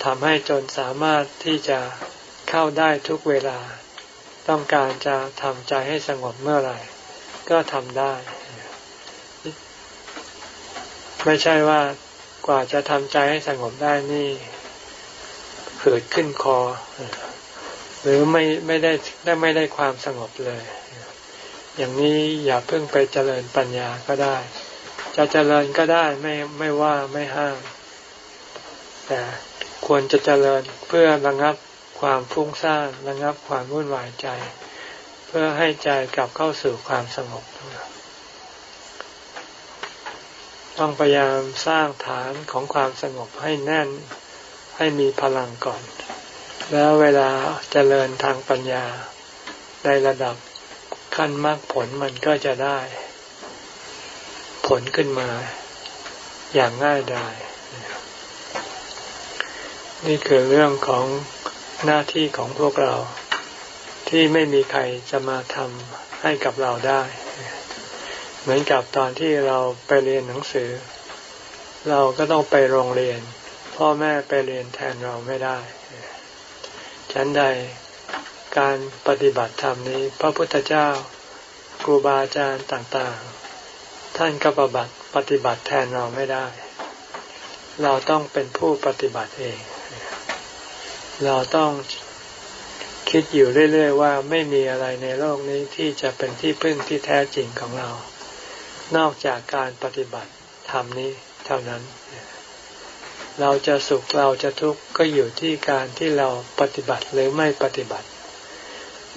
ทำให้จนสามารถที่จะเข้าได้ทุกเวลา ต้องการจะทำใจให้สงบเมื่อไหร่ ก็ทำได้ ไม่ใช่ว่ากว่าจะทำใจให้สงบได้นี่เกิดขึ้นคอ หรือไม่ไม่ได้ได้ไม่ได้ความสงบเลย อย่างนี้อย่าเพิ่งไปเจริญปัญญาก็ได้ จะเจริญก็ได้ไม่ไม่ว่าไม่ห้าม แต่ควรจะเจริญเพื่อระงับ ความฟุ้งซ่านระงับความวุ่นวายใจ เพื่อให้ใจกลับเข้าสู่ความสงบต้องพยายามสร้างฐานของความสงบให้แน่นให้มีพลังก่อน แล้วเวลาเจริญทางปัญญาในระดับขั้นมรรคผลมันก็จะได้ ผลขึ้นมาอย่างง่ายดายนี่คือเรื่องของ หน้าที่ของพวกเราที่ไม่มีใครจะมาทำให้กับเราได้ เหมือนกับตอนที่เราไปเรียนหนังสือ เราก็ต้องไปโรงเรียน พ่อแม่ไปเรียนแทนเราไม่ได้ฉันใดการปฏิบัติธรรมนี้ พระพุทธเจ้าครูบาอาจารย์ต่างๆ ท่านก็ปฏิบัติปฏิบัติแทนเราไม่ได้ เราต้องเป็นผู้ปฏิบัติเอง เราต้องคิดอยู่เรื่อย ๆ ว่าไม่มีอะไรในโลกนี้ที่จะเป็นที่พึ่งที่แท้จริงของเรา นอกจากการปฏิบัติธรรมนี้เท่านั้น เราจะสุขเราจะทุกข์ก็อยู่ที่การที่เราปฏิบัติหรือไม่ปฏิบัติ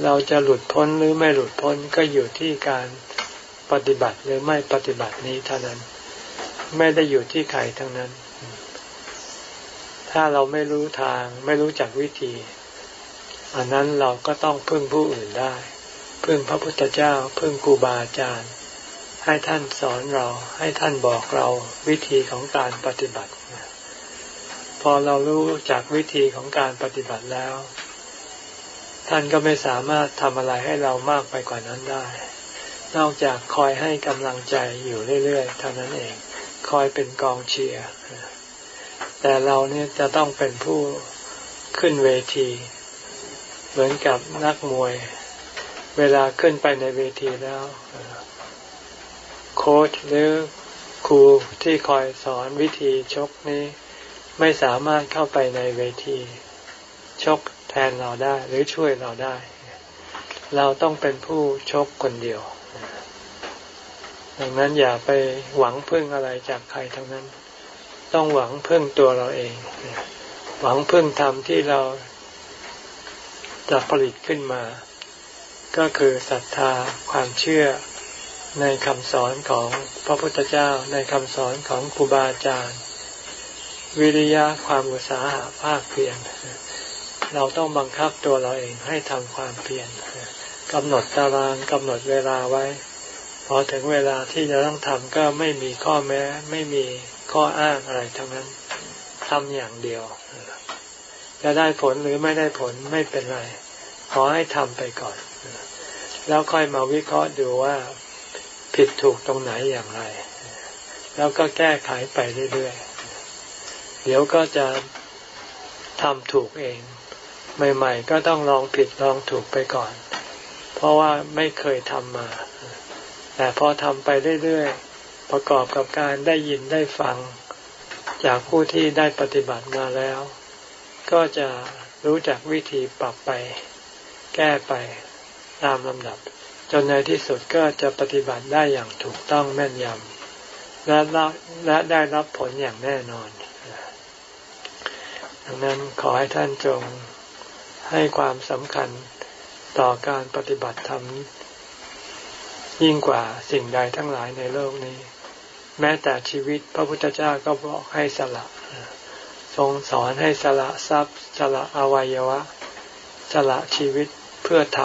เราจะหลุดพ้นหรือไม่หลุดพ้นก็อยู่ที่การปฏิบัติหรือไม่ปฏิบัตินี้เท่านั้น ไม่ได้อยู่ที่ใครทั้งนั้น ถ้าเราไม่รู้ทางไม่รู้จักวิธี อันนั้นเราก็ต้องพึ่งผู้อื่นได้ พึ่งพระพุทธเจ้า พึ่งครูบาอาจารย์ ให้ท่านสอนเราให้ท่านบอกเราวิธีของการปฏิบัติ พอเรารู้จากวิธีของการปฏิบัติแล้ว ท่านก็ไม่สามารถทำอะไรให้เรามากไปกว่านั้นได้ นอกจากคอยให้กำลังใจอยู่เรื่อยๆเท่านั้นเอง คอยเป็นกองเชียร์ แต่เราเนี่ยจะต้องเป็นผู้ขึ้นเวที เหมือนกับนักมวย เวลาขึ้นไปในเวทีแล้ว โค้ชหรือครูที่คอยสอนวิธีชกนี้ ไม่สามารถเข้าไปในเวที ชกแทนเราได้หรือช่วยเราได้ เราต้องเป็นผู้ชกคนเดียวดังนั้นอย่าไปหวังพึ่งอะไรจากใครทั้งนั้น ต้องหวังพึ่งตัวเราเอง หวังพึ่งธรรมที่เราจะผลิตขึ้นมา ก็คือศรัทธาความเชื่อในคำสอนของพระพุทธเจ้าในคำสอนของครูบาอาจารย์ วิริยะความอุตสาหะภาคเพียรเราต้องบังคับตัวเราเองให้ทำความเพียรกำหนดตารางกำหนดเวลาไว้ พอถึงเวลาที่จะต้องทำก็ไม่มีข้อแม้ ไม่มี ข้ออ้างอะไรทั้งนั้นทำอย่างเดียว จะได้ผลหรือไม่ได้ผลไม่เป็นไร ขอให้ทำไปก่อน แล้วค่อยมาวิเคราะห์ดูว่าผิดถูกตรงไหนอย่างไร แล้วก็แก้ไขไปเรื่อยๆ เดี๋ยวก็จะทำถูกเอง ใหม่ ๆ ก็ต้องลองผิดลองถูกไปก่อน เพราะว่าไม่เคยทำมา แต่พอทำไปเรื่อยๆ ประกอบกับการได้ยินได้ฟัง จากผู้ที่ได้ปฏิบัติมาแล้ว ก็จะรู้จักวิธีปรับไป แก้ไปตามลำดับ จนในที่สุดก็จะปฏิบัติได้อย่างถูกต้องแม่นยำและและได้รับผลอย่างแน่นอน ดังนั้นขอให้ท่านจงให้ความสำคัญต่อการปฏิบัติธรรมยิ่งกว่าสิ่งใดทั้งหลายในโลกนี้ แม้แต่ชีวิตพระพุทธเจ้าก็บอกให้สละทรงสอนให้สละทรัพย์ สละอวัยวะ สละชีวิตเพื่อท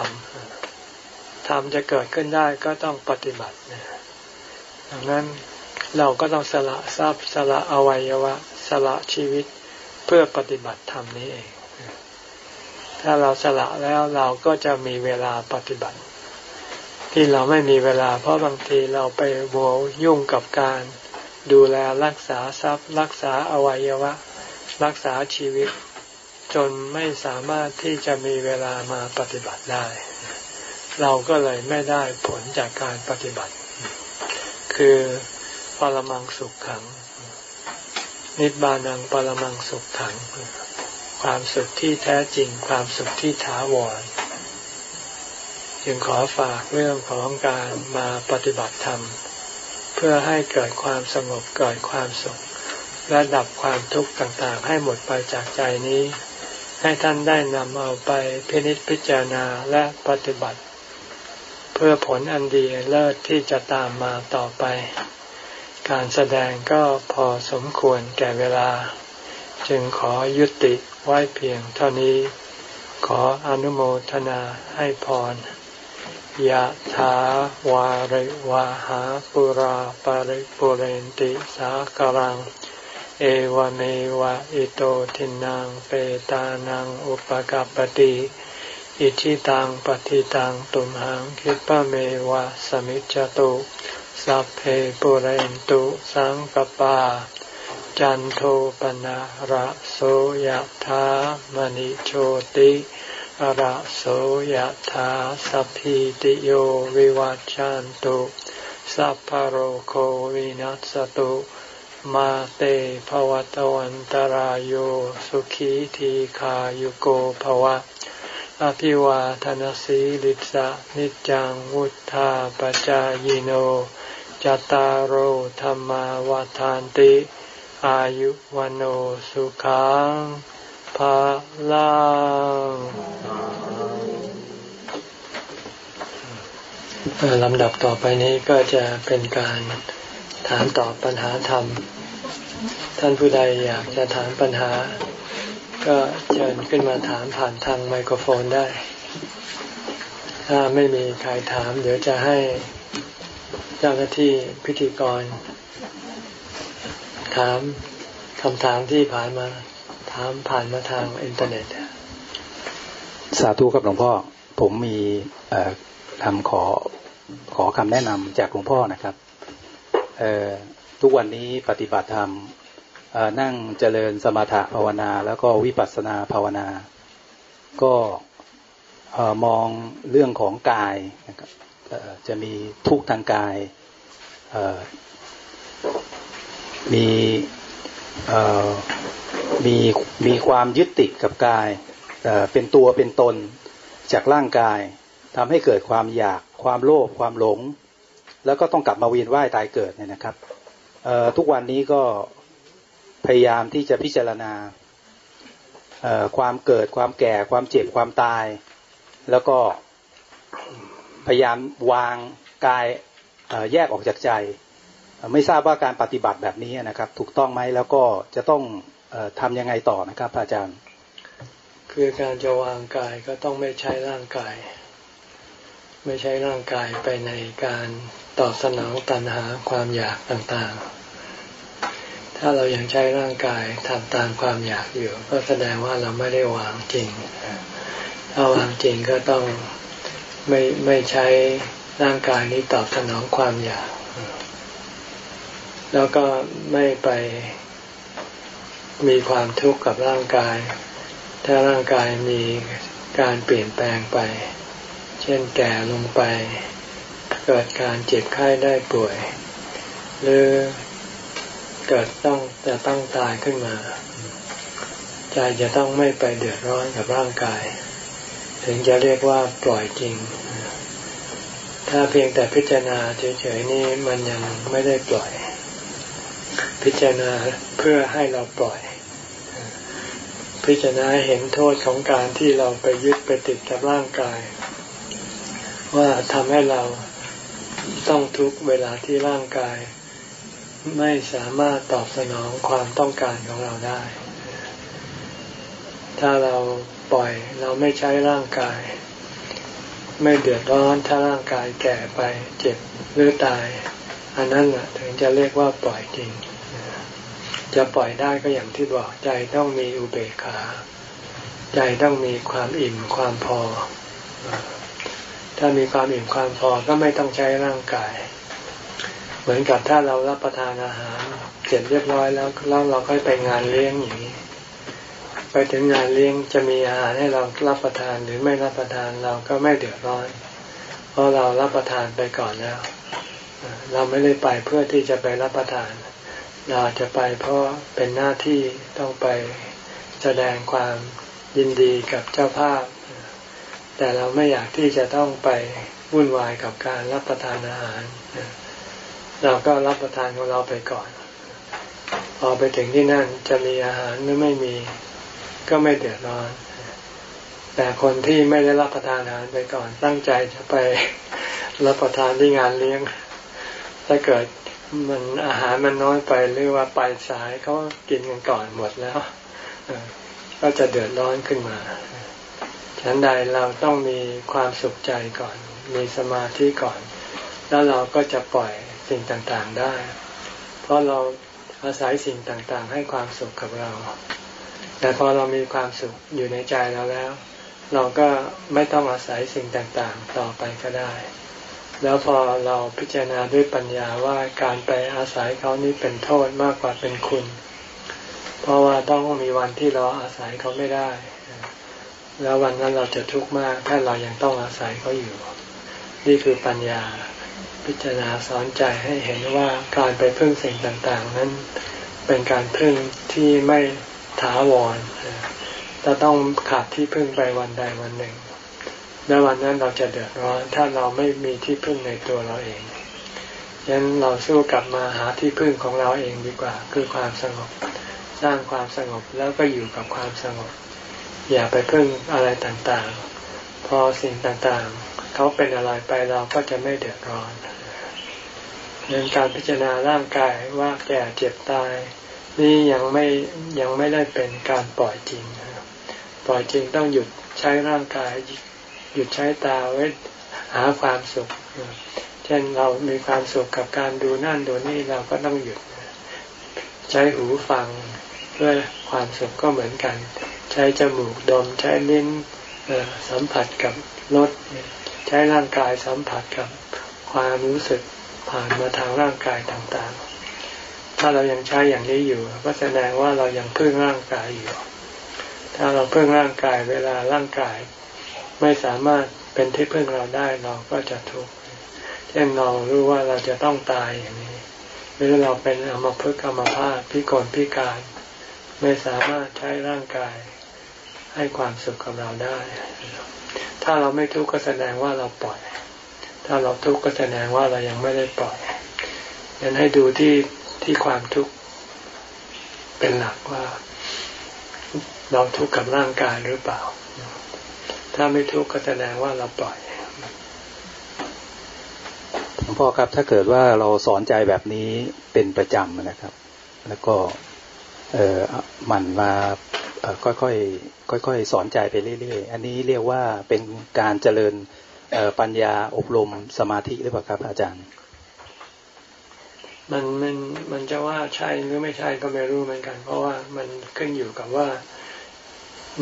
ำธรรมจะเกิดขึ้นได้ก็ต้องปฏิบัติดังนั้นเราก็ต้องสละทรัพย์ สละอวัยวะ สละชีวิตเพื่อปฏิบัติธรรมนี้เอง ถ้าเราสละแล้วเราก็จะมีเวลาปฏิบัติ ที่เราไม่มีเวลา เพราะบางทีเราไปโวยุ่งกับการ ดูแลรักษาทรัพย์ รักษาอวัยวะ รักษาชีวิต จนไม่สามารถที่จะมีเวลามาปฏิบัติได้ เราก็เลยไม่ได้ผลจากการปฏิบัติ คือปรมังสุขขัง นิบานังปรมังสุขขัง ความสุขที่แท้จริงความสุขที่ถาวร จึงขอฝากเรื่องของการมาปฏิบัติธรรม เพื่อให้เกิดความสงบเกิดความสุข และดับความทุกข์ต่างๆ ให้หมดไปจากใจนี้ ให้ท่านได้นำเอาไปพินิจพิจารณาและปฏิบัติ เพื่อผลอันดีเลิศที่จะตามมาต่อไป การแสดงก็พอสมควรแก่เวลา จึงขอยุติไว้เพียงเท่านี้ ขออนุโมทนาให้พร ยะถาวาริวาหาปุราปาริปุเรนติสากรัง เอวเมวะอิโตทินังเปตานังอุปกัปติอิชิตังปฏิตังตุมหังคิปะเมวะสมิจจตุสัพเพปุเรนตุสังกปา จันโทปนะระโสยธามณิโชติ ระโสยธาสัพพิติโยวิวัจจันตุสัพพโรโควินัสตุมาเตภวตวันตารโยสุขีทีขายุโกภวะ อภิวาทนสีลิสะนิจังวุธาปจายโนจตารโหธรรมาวาทานติ อายุวันโอสุขังาลังลำดับต่อไปนี้ก็จะเป็นการถามตอบปัญหาธรรม ท่านผู้ใดอยากจะถามปัญหา ก็เชิญขึ้นมาถามผ่านทางไมโครโฟนได้ ถ้าไม่มีใครถาม เดี๋ยวจะให้เจ้าหน้าที่พิธีกร ถามคำถามที่ผ่านมา ถามผ่านมาทางอินเทอร์เน็ตสาธุครับหลวงพ่อ ผมมีคำขอขอคำแนะนำจากหลวงพ่อนะครับทุกวันนี้ปฏิบัติธรรมนั่งเจริญสมถะภาวนา แล้วก็วิปัสสนาภาวนา ก็มองเรื่องของกายนะครับจะมีทุกทางกายมี มีมีความยึดติดกับกายเป็นตัวเป็นตนจากร่างกายทำให้เกิดความอยากความโลภความหลง แล้วก็ต้องกลับมาเวียนว่ายตายเกิดเนี่ยนะครับทุกวันนี้ก็พยายามที่จะพิจารณาความเกิดความแก่ความเจ็บความตาย แล้วก็พยายามวางกายแยกออกจากใจ ไม่ทราบว่าการปฏิบัติแบบนี้นะครับ ถูกต้องไหมแล้วก็จะต้องทำยังไงต่อนะครับอาจารย์ คือการจะวางกายก็ต้องไม่ใช้ร่างกาย ไม่ใช้ร่างกายไปในการตอบสนองตันหาความอยากต่างๆ ถ้าเรายังใช้ร่างกายทำตามความอยากอยู่ ก็แสดงว่าเราไม่ได้วางจริง ถ้าวางจริงก็ต้องไม่ไม่ใช้ร่างกายนี้ตอบสนองความอยาก แล้วก็ไม่ไปมีความทุกข์กับร่างกาย ถ้าร่างกายมีการเปลี่ยนแปลงไป เช่นแก่ลงไป เกิดการเจ็บไข้ได้ป่วย หรือเกิดต้องจะต้องตายขึ้นมาใจจะต้องไม่ไปเดือดร้อนกับร่างกาย ถึงจะเรียกว่าปล่อยจริง ถ้าเพียงแต่พิจารณาเฉยๆนี่มันยังไม่ได้ปล่อย พิจารณาเพื่อให้เราปล่อย พิจารณาเห็นโทษของการที่เราไปยึดไปติดกับร่างกาย ว่าทำให้เราต้องทุกเวลาที่ร่างกาย ไม่สามารถตอบสนองความต้องการของเราได้ ถ้าเราปล่อยเราไม่ใช้ร่างกาย ไม่เดือดร้อนถ้าร่างกายแก่ไปเจ็บหรือตาย อันนั้นถึงจะเรียกว่าปล่อยจริง จะปล่อยได้ก็อย่างที่บอกใจต้องมีอุเบกขา ใจต้องมีความอิ่มความพอ ถ้ามีความอิ่มความพอก็ไม่ต้องใช้ร่างกาย เหมือนกับถ้าเรารับประทานอาหารเสร็จเรียบร้อยแล้วแล้วเราค่อยไปงานเลี้ยงอย่างนี้ไปถึงงานเลี้ยงจะมีอาหารให้เรารับประทานหรือไม่รับประทานเราก็ไม่เดือดร้อนเพราะเรารับประทานไปก่อนแล้ว เราไม่ได้ไปเพื่อที่จะไปรับประทาน เราจะไปเพราะเป็นหน้าที่ต้องไปแสดงความยินดีกับเจ้าภาพ แต่เราไม่อยากที่จะต้องไปวุ่นวายกับการรับประทานอาหาร เราก็รับประทานของเราไปก่อน พอไปถึงที่นั่นจะมีอาหารหรือไม่มีก็ไม่เดือดร้อน แต่คนที่ไม่ได้รับประทานอาหารไปก่อน ตั้งใจจะไปรับประทานที่งานเลี้ยง ถ้าเกิด มันอาหารมันน้อยไปหรือว่าไปสายเขากินกันก่อนหมดแล้วก็จะเดือดร้อนขึ้นมาฉันใดเราต้องมีความสุขใจก่อน มีสมาธิก่อน แล้วเราก็จะปล่อยสิ่งต่างๆได้ เพราะเราอาศัยสิ่งต่างๆ ให้ความสุขกับเรา แต่พอเรามีความสุขอยู่ในใจเราแล้ว เราก็ไม่ต้องอาศัยสิ่งต่างๆ ต่อไปก็ได้ แล้วพอเราพิจารณาด้วยปัญญาว่าการไปอาศัยเขานี่เป็นโทษมากกว่าเป็นคุณ เพราะว่าต้องมีวันที่เราอาศัยเขาไม่ได้ แล้ววันนั้นเราจะทุกข์มากถ้าเรายังต้องอาศัยเขาอยู่ นี่คือปัญญาพิจารณาสอนใจให้เห็นว่าการไปพึ่งสิ่งต่างๆ นั้นเป็นการพึ่งที่ไม่ถาวรจะต้องขาดที่พึ่งไปวันใดวันหนึ่ง ในวันนั้นเราจะเดือดร้อน ถ้าเราไม่มีที่พึ่งในตัวเราเองยันเราสู้กลับมาหาที่พึ่งของเราเองดีกว่า คือความสงบ สร้างความสงบแล้วก็อยู่กับความสงบ อย่าไปพึ่งอะไรต่างๆ พอสิ่งต่างๆ เขาเป็นอะไรไปเราก็จะไม่เดือดร้อนเรื่องการพิจารณาร่างกายว่าแก่เจ็บตาย นี่ยังไม่ยังไม่ได้เป็นการปล่อยจริงปล่อยจริงต้องหยุดใช้ร่างกาย หยุดใช้ตาไว้หาความสุข เช่นเรามีความสุขกับการดูนั่นดูนี่เราก็ต้องหยุด ใช้หูฟังเพื่อความสุขก็เหมือนกัน ใช้จมูกดม ใช้ลิ้นสัมผัสกับรสใช้ร่างกายสัมผัสกับความรู้สึกผ่านมาทางร่างกายต่างๆ ถ้าเรายังใช้อย่างนี้อยู่ ก็แสดงว่าเรายังพึ่งร่างกายอยู่ ถ้าเราพึ่งร่างกายเวลาร่างกาย ไม่สามารถเป็นที่พึ่งเราได้เราก็จะทุกข์เช่นเรารู้ว่าเราจะต้องตายอย่างนี้ หรือเราเป็นอมภพกรรมภาพพิกลพิการ ไม่สามารถใช้ร่างกายให้ความสุขกับเราได้ ถ้าเราไม่ทุกข์ก็แสดงว่าเราปล่อย ถ้าเราทุกข์ก็แสดงว่าเรายังไม่ได้ปล่อยยันให้ดูที่ที่ความทุกข์เป็นหลักว่า เราทุกข์กับร่างกายหรือเปล่า ถ้าไม่ทุกข์ก็แสดงว่าเราปล่อยถหลวงพ่อครับ ถ้าเกิดว่าเราสอนใจแบบนี้เป็นประจำนะครับ แล้วก็เออมันมาค่อยๆค่อยๆสอนใจไปเรื่อยๆ อันนี้เรียกว่าเป็นการเจริญปัญญาอบรมสมาธิหรือเปล่าครับ อาจารย์ มันมันมันจะว่าใช่หรือไม่ใช่ก็ไม่รู้เหมือนกัน เพราะว่ามันขึ้นอยู่กับว่า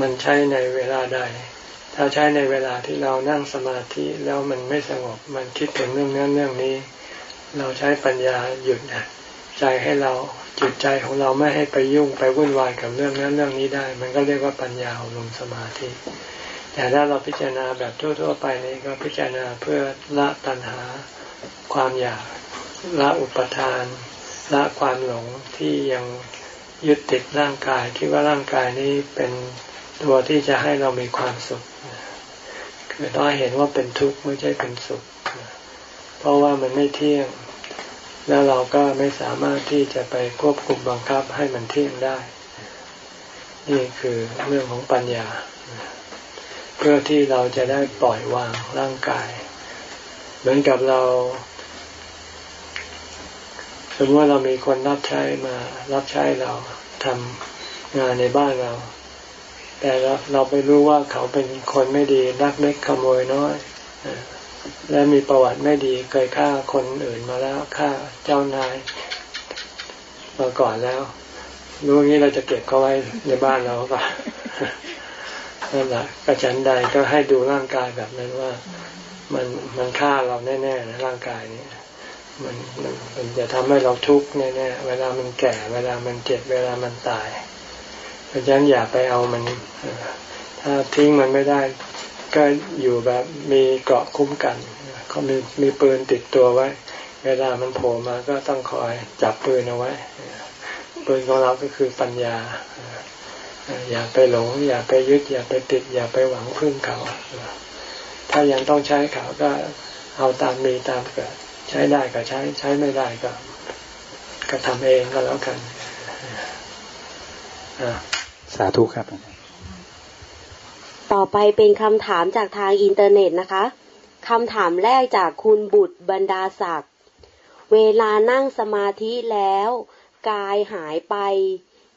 มันใช้ในเวลาใด ถ้าใช้ในเวลาที่เรานั่งสมาธิแล้วมันไม่สงบมันคิดถึงเรื่องนั้นเรื่องนี้ เราใช้ปัญญาหยุดใจให้เราจิตใจของเราไม่ให้ไปยุ่งไปวุ่นวายกับเรื่องนั้นเรื่องนี้ได้ มันก็เรียกว่าปัญญาอบรมสมาธิ แต่ถ้าเราพิจารณาแบบทั่วๆไปนี้ก็พิจารณาเพื่อละตัณหาความอยากละอุปทาน ละความหลงที่ยังยึดติดร่างกายคิดว่าร่างกายนี้เป็น ตัวที่จะให้เรามีความสุข คือต้องเห็นว่าเป็นทุกข์ไม่ใช่เป็นสุข เพราะว่ามันไม่เที่ยง แล้วเราก็ไม่สามารถที่จะไปควบคุมบังคับให้มันเที่ยงได้ นี่คือเรื่องของปัญญา เพื่อที่เราจะได้ปล่อยวางร่างกาย เหมือนกับเราสมมติว่าเรามีคนรับใช้มารับใช้เราทำงานในบ้านเรา แต่เราเราไปรู้ว่าเขาเป็นคนไม่ดีรักเล็กขโมยน้อยและมีประวัติไม่ดีเคยฆ่าคนอื่นมาแล้วฆ่าเจ้านายมาก่อนแล้วรู้งี้เราจะเก็บเขาไว้ในบ้านเราป่ะนั่นแหละกระชันใดก็ให้ดูร่างกายแบบนั้นว่า มันมันฆ่าเราแน่ๆนะร่างกายนี้มันมันมันจะทำให้เราทุกข์แน่ๆเวลามันแก่ เวลามันเจ็บเวลามันตาย เพราะฉะนั้นอย่าไปเอามัน ถ้าทิ้งมันไม่ได้ ก็อยู่แบบมีเกราะคุ้มกันเขามีมีปืนติดตัวไว้ เวลามันโผล่มาก็ต้องคอยจับปืนเอาไว้ ปืนของเราก็คือปัญญา อย่าไปหลง อย่าไปยึด อย่าไปติด อย่าไปหวังพึ่งเขา ถ้ายังต้องใช้เขาก็เอาตามมีตามเกิด ใช้ได้ก็ใช้ ใช้ไม่ได้ก็ก็ทำเองก็แล้วกัน อ่า สาธุครับ ต่อไปเป็นคำถามจากทางอินเทอร์เน็ตนะคะคำถามแรกจากคุณบุตรบรรดาศักดิ์เวลานั่งสมาธิแล้ว กายหายไป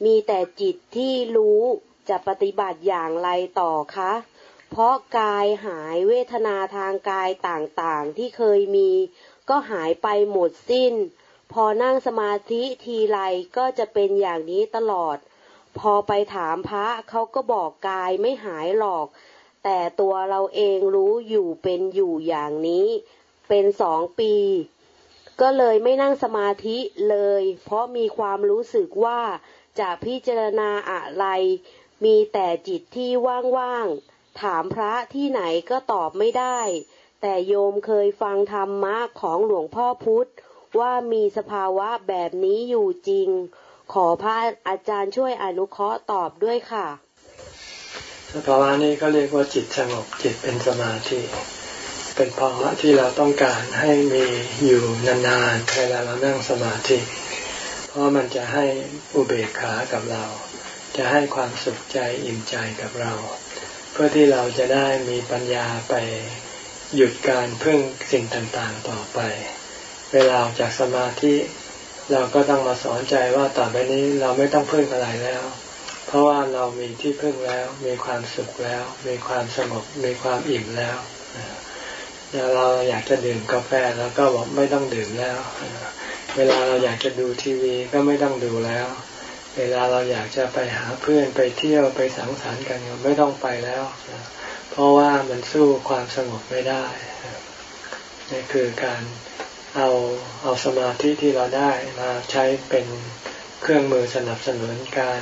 มีแต่จิตที่รู้จะปฏิบัติอย่างไรต่อคะ เพราะกายหายเวทนาทางกายต่างๆที่เคยมี ก็หายไปหมดสิ้น พอนั่งสมาธิทีไรก็จะเป็นอย่างนี้ตลอด พอไปถามพระเขาก็บอกกายไม่หายหรอก แต่ตัวเราเองรู้อยู่เป็นอยู่อย่างนี้ เป็นสองปี ก็เลยไม่นั่งสมาธิเลย เพราะมีความรู้สึกว่าจะพิจารณาอะไร มีแต่จิตที่ว่างๆ ถามพระที่ไหนก็ตอบไม่ได้ แต่โยมเคยฟังธรรมะของหลวงพ่อพุธว่ามีสภาวะแบบนี้อยู่จริง ขอพระอาจารย์ช่วยอนุเคราะห์ตอบด้วยค่ะสภาวะนี้ก็เรียกว่าจิตสงบจิตเป็นสมาธิ เป็นภาวะที่เราต้องการให้มีอยู่นานๆเวลาเรานั่งสมาธิ เพราะมันจะให้อุเบกขากับเรา จะให้ความสุขใจอิ่มใจกับเรา เพื่อที่เราจะได้มีปัญญาไปหยุดการพึ่งสิ่งต่างๆต่อไป เวลาจากสมาธิ เราก็ต้องมาสอนใจว่าต่อไปนี้เราไม่ต้องพึ่งอะไรแล้ว เพราะว่าเรามีที่พึ่งแล้ว มีความสุขแล้ว มีความสงบมีความอิ่มแล้วเราอยากจะดื่มกาแฟเราก็บอกไม่ต้องดื่มแล้ว เวลาเราอยากจะดูทีวีก็ไม่ต้องดูแล้ว เวลาเราอยากจะไปหาเพื่อนไปเที่ยวไปสังสรรค์กันก็ไม่ต้องไปแล้ว เพราะว่ามันสู้ความสงบไม่ได้นี่คือการ เอาเอาสมาธิที่เราได้มาใช้เป็นเครื่องมือสนับสนุนการ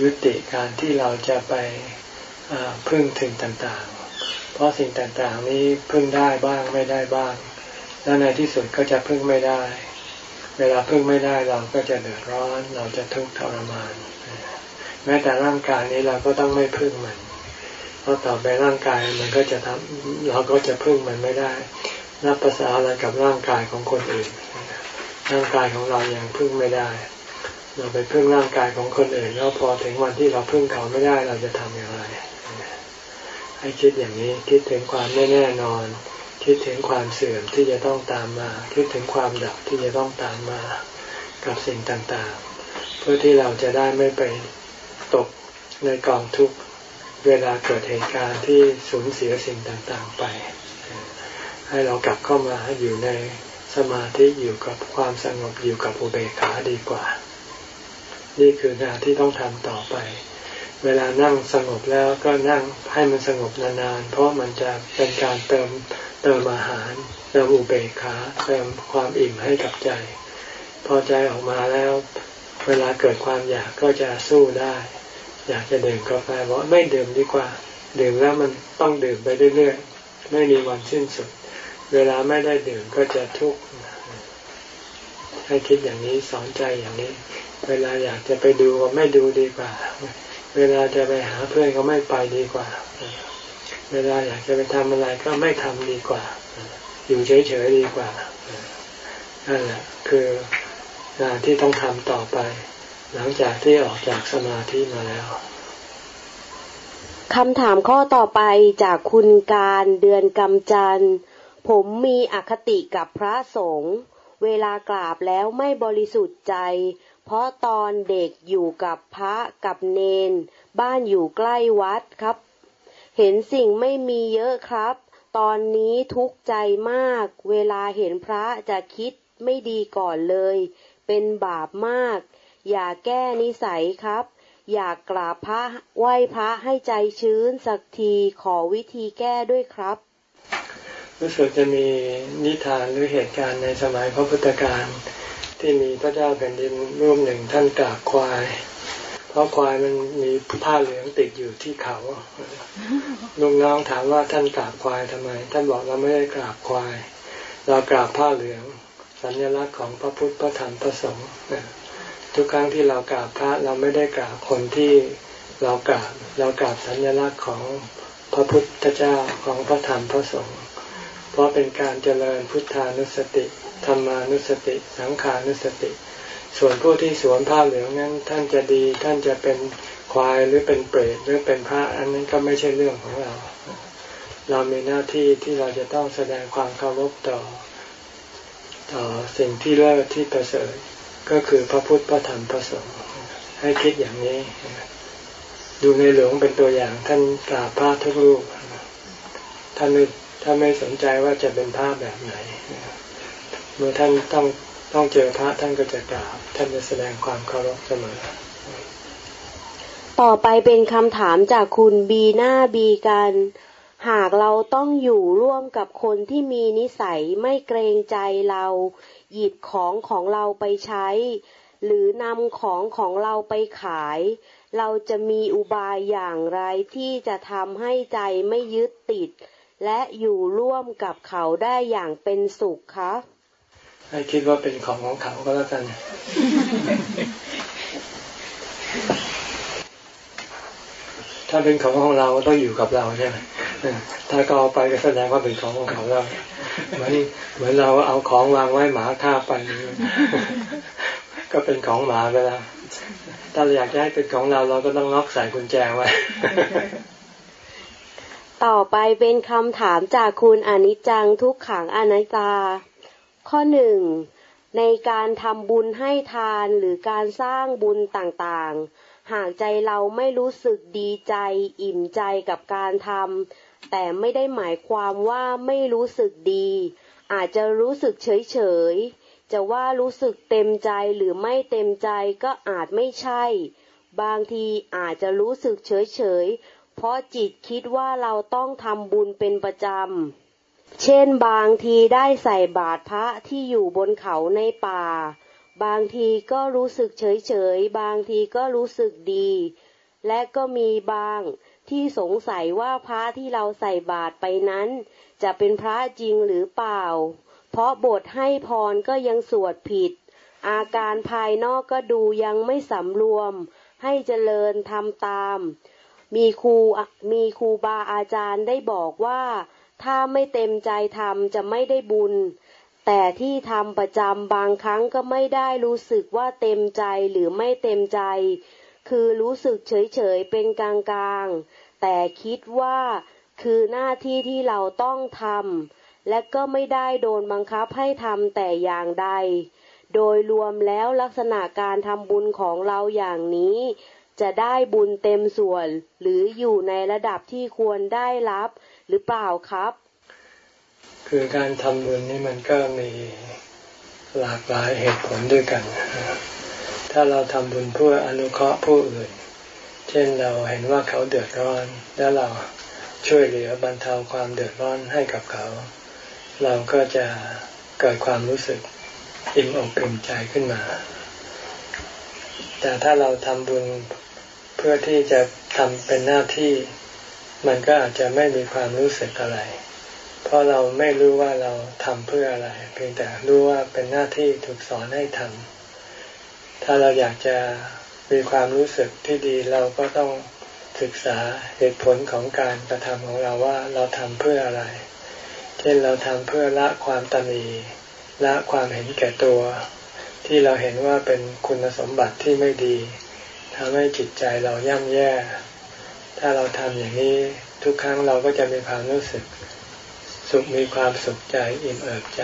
ยุติการที่เราจะไปพึ่งถึงต่างๆ เพราะสิ่งต่างๆนี้พึ่งได้บ้างไม่ได้บ้าง แล้วในที่สุดก็จะพึ่งไม่ได้ เวลาพึ่งไม่ได้เราก็จะเดือดร้อนเราจะทุกข์ทรมาน แม้แต่ร่างกายนี้เราก็ต้องไม่พึ่งมัน เพราะต่อไปร่างกายมันก็จะทำเราก็จะพึ่งมันไม่ได้ นับภาษาอะไรกับร่างกายของคนอื่น ร่างกายของเรายังพึ่งไม่ได้ เราไปพึ่งร่างกายของคนอื่น แล้วพอถึงวันที่เราพึ่งเขาไม่ได้เราจะทำอย่างไร ให้คิดอย่างนี้คิดถึงความไม่แน่นอน คิดถึงความเสื่อมที่จะต้องตามมา คิดถึงความดับที่จะต้องตามมากับสิ่งต่างๆ เพื่อที่เราจะได้ไม่ไปตกในกองทุกข์เวลาเกิดเหตุการณ์ที่สูญเสียสิ่งต่างๆไป ให้เรากลับเข้ามาอยู่ในสมาธิอยู่กับความสงบอยู่กับอุเบกขาดีกว่า นี่คืองานที่ต้องทำต่อไป เวลานั่งสงบแล้วก็นั่งให้มันสงบนานๆ เพราะมันจะเป็นการเติมเติมอาหารเติมอุเบกขาเติมความอิ่มให้กับใจ พอใจออกมาแล้ว เวลาเกิดความอยากก็จะสู้ได้ อยากจะดื่มกาแฟบอกไม่ดื่มดีกว่า ดื่มแล้วมันต้องดื่มไปเรื่อยๆไม่มีวันสิ้นสุด เวลาไม่ได้ดื่มก็จะทุกข์ให้คิดอย่างนี้สอนใจอย่างนี้ เวลาอยากจะไปดูก็ไม่ดูดีกว่า เวลาจะไปหาเพื่อนก็ไม่ไปดีกว่า เวลาอยากจะไปทำอะไรก็ไม่ทำดีกว่า อยู่เฉยๆดีกว่านั่นแหละคืองานที่ต้องทำต่อไป หลังจากที่ออกจากสมาธิมาแล้วคำถามข้อต่อไปจากคุณการเดือนกำจัน ผมมีอคติกับพระสงฆ์เวลากราบแล้วไม่บริสุทธิ์ใจ เพราะตอนเด็กอยู่กับพระกับเนน บ้านอยู่ใกล้วัดครับ เห็นสิ่งไม่มีเยอะครับ ตอนนี้ทุกข์ใจมาก เวลาเห็นพระจะคิดไม่ดีก่อนเลย เป็นบาปมาก อย่าแก้นิสัยครับ อยากกราบพระไหว้พระให้ใจชื้นสักทีขอวิธีแก้ด้วยครับ รู้สึกจะมีนิทานหรือเหตุการณ์ในสมัยพระพุทธการที่มีพระเจ้าแผ่นดินรูปหนึ่งท่านกราบควาย เพราะควายมันมีผ้าเหลืองติดอยู่ที่เขาลุงน้องถามว่าท่านกราบควายทำไม ท่านบอกเราไม่ได้กราบควาย เรากราบผ้าเหลือง สัญลักษณ์ของพระพุทธพระธรรมพระสงฆ์ทุกครั้งที่เรากราบพระเราไม่ได้กราบคนที่เรากราบเรากราบสัญลักษณ์ของพระพุทธเจ้าของพระธรรมพระสงฆ์ เพราะเป็นการเจริญพุทธานุสติธรรมานุสติสังขานุสติ ส่วนผู้ที่สวมผ้าเหลืองนั้นท่านจะดีท่านจะเป็นควายหรือเป็นเปรตหรือเป็นพระอันนั้นก็ไม่ใช่เรื่องของเรา เรามีหน้าที่ที่เราจะต้องแสดงความเคารพต่อ ต่อสิ่งที่เลิศที่ประเสริฐก็คือพระพุทธพระธรรมพระสงฆ์ให้คิดอย่างนี้ ดูในหลวงเป็นตัวอย่างท่านกราบพระทุกรูปท่านไม่ ถ้าไม่สนใจว่าจะเป็นพระแบบไหน เมื่อท่านต้องต้องเจอพระท่านก็จะกราบ ท่านจะแสดงความเคารพเสมอ ต่อไปเป็นคำถามจากคุณบีหน้าบีกัน หากเราต้องอยู่ร่วมกับคนที่มีนิสัยไม่เกรงใจเรา หยิบของของเราไปใช้ หรือนำของของเราไปขาย เราจะมีอุบายอย่างไรที่จะทำให้ใจไม่ยึดติด และอยู่ร่วมกับเขาได้อย่างเป็นสุขคะให้คิดว่าเป็นของของเขาก็แล้วกัน ถ้าเป็นของของเราต้องอยู่กับเราใช่ไหมถ้าก็เอาไปก็แสดงว่าเป็นของของเขาแล้วเหมือนเหมือนเราเอาของวางไว้หมาฆ่าไป ก็เป็นของหมาไปแล้ว ถ้าเราอยากให้เป็นของเราเราก็ต้องล็อกใส่กุญแจไว้ ต่อไปเป็นคำถามจากคุณอนิจจังทุกขังอนัตตา ข้อหนึ่งในการทำบุญให้ทานหรือการสร้างบุญต่างๆ หากใจเราไม่รู้สึกดีใจ อิ่มใจกับการทำแต่ไม่ได้หมายความว่าไม่รู้สึกดี อาจจะรู้สึกเฉยๆ จะว่ารู้สึกเต็มใจหรือไม่เต็มใจก็อาจไม่ใช่ บางทีอาจจะรู้สึกเฉยๆ เพราะจิตคิดว่าเราต้องทำบุญเป็นประจำ เช่นบางทีได้ใส่บาตรพระที่อยู่บนเขาในป่า บางทีก็รู้สึกเฉยๆบางทีก็รู้สึกดี และก็มีบางที่สงสัยว่าพระที่เราใส่บาตรไปนั้น จะเป็นพระจริงหรือเปล่า เพราะบทให้พรก็ยังสวดผิด อาการภายนอกก็ดูยังไม่สำรวม ให้เจริญทำตาม มีครูมีครูบาอาจารย์ได้บอกว่า ถ้าไม่เต็มใจทำจะไม่ได้บุญ แต่ที่ทำประจำบางครั้งก็ไม่ได้รู้สึกว่าเต็มใจหรือไม่เต็มใจ คือรู้สึกเฉยๆเป็นกลางๆ แต่คิดว่าคือหน้าที่ที่เราต้องทำและก็ไม่ได้โดนบังคับให้ทำแต่อย่างใด โดยรวมแล้วลักษณะการทำบุญของเราอย่างนี้ จะได้บุญเต็มส่วน หรืออยู่ในระดับที่ควรได้รับหรือเปล่าครับ คือการทำบุญนี่มันก็มีหลากหลายเหตุผลด้วยกัน ถ้าเราทำบุญเพื่ออนุเคราะห์ผู้อื่น เช่นเราเห็นว่าเขาเดือดร้อน แล้วเราช่วยเหลือบรรเทาความเดือดร้อนให้กับเขา เราก็จะเกิดความรู้สึกอิ่มอกอิ่มใจขึ้นมา แต่ถ้าเราทำบุญ เพื่อที่จะทำเป็นหน้าที่ มันก็อาจจะไม่มีความรู้สึกอะไร เพราะเราไม่รู้ว่าเราทำเพื่ออะไร เพียงแต่รู้ว่าเป็นหน้าที่ถูกสอนให้ทำถ้าเราอยากจะมีความรู้สึกที่ดีเราก็ต้องศึกษาเหตุผลของการกระทำของเราว่าเราทำเพื่ออะไร เช่นเราทำเพื่อละความตนีละความเห็นแก่ตัว ที่เราเห็นว่าเป็นคุณสมบัติที่ไม่ดี ทำให้จิตใจเราย่ำแย่ ถ้าเราทำอย่างนี้ทุกครั้งเราก็จะมีความรู้สึกสุขมีความสุขใจอิ่มเอิบใจ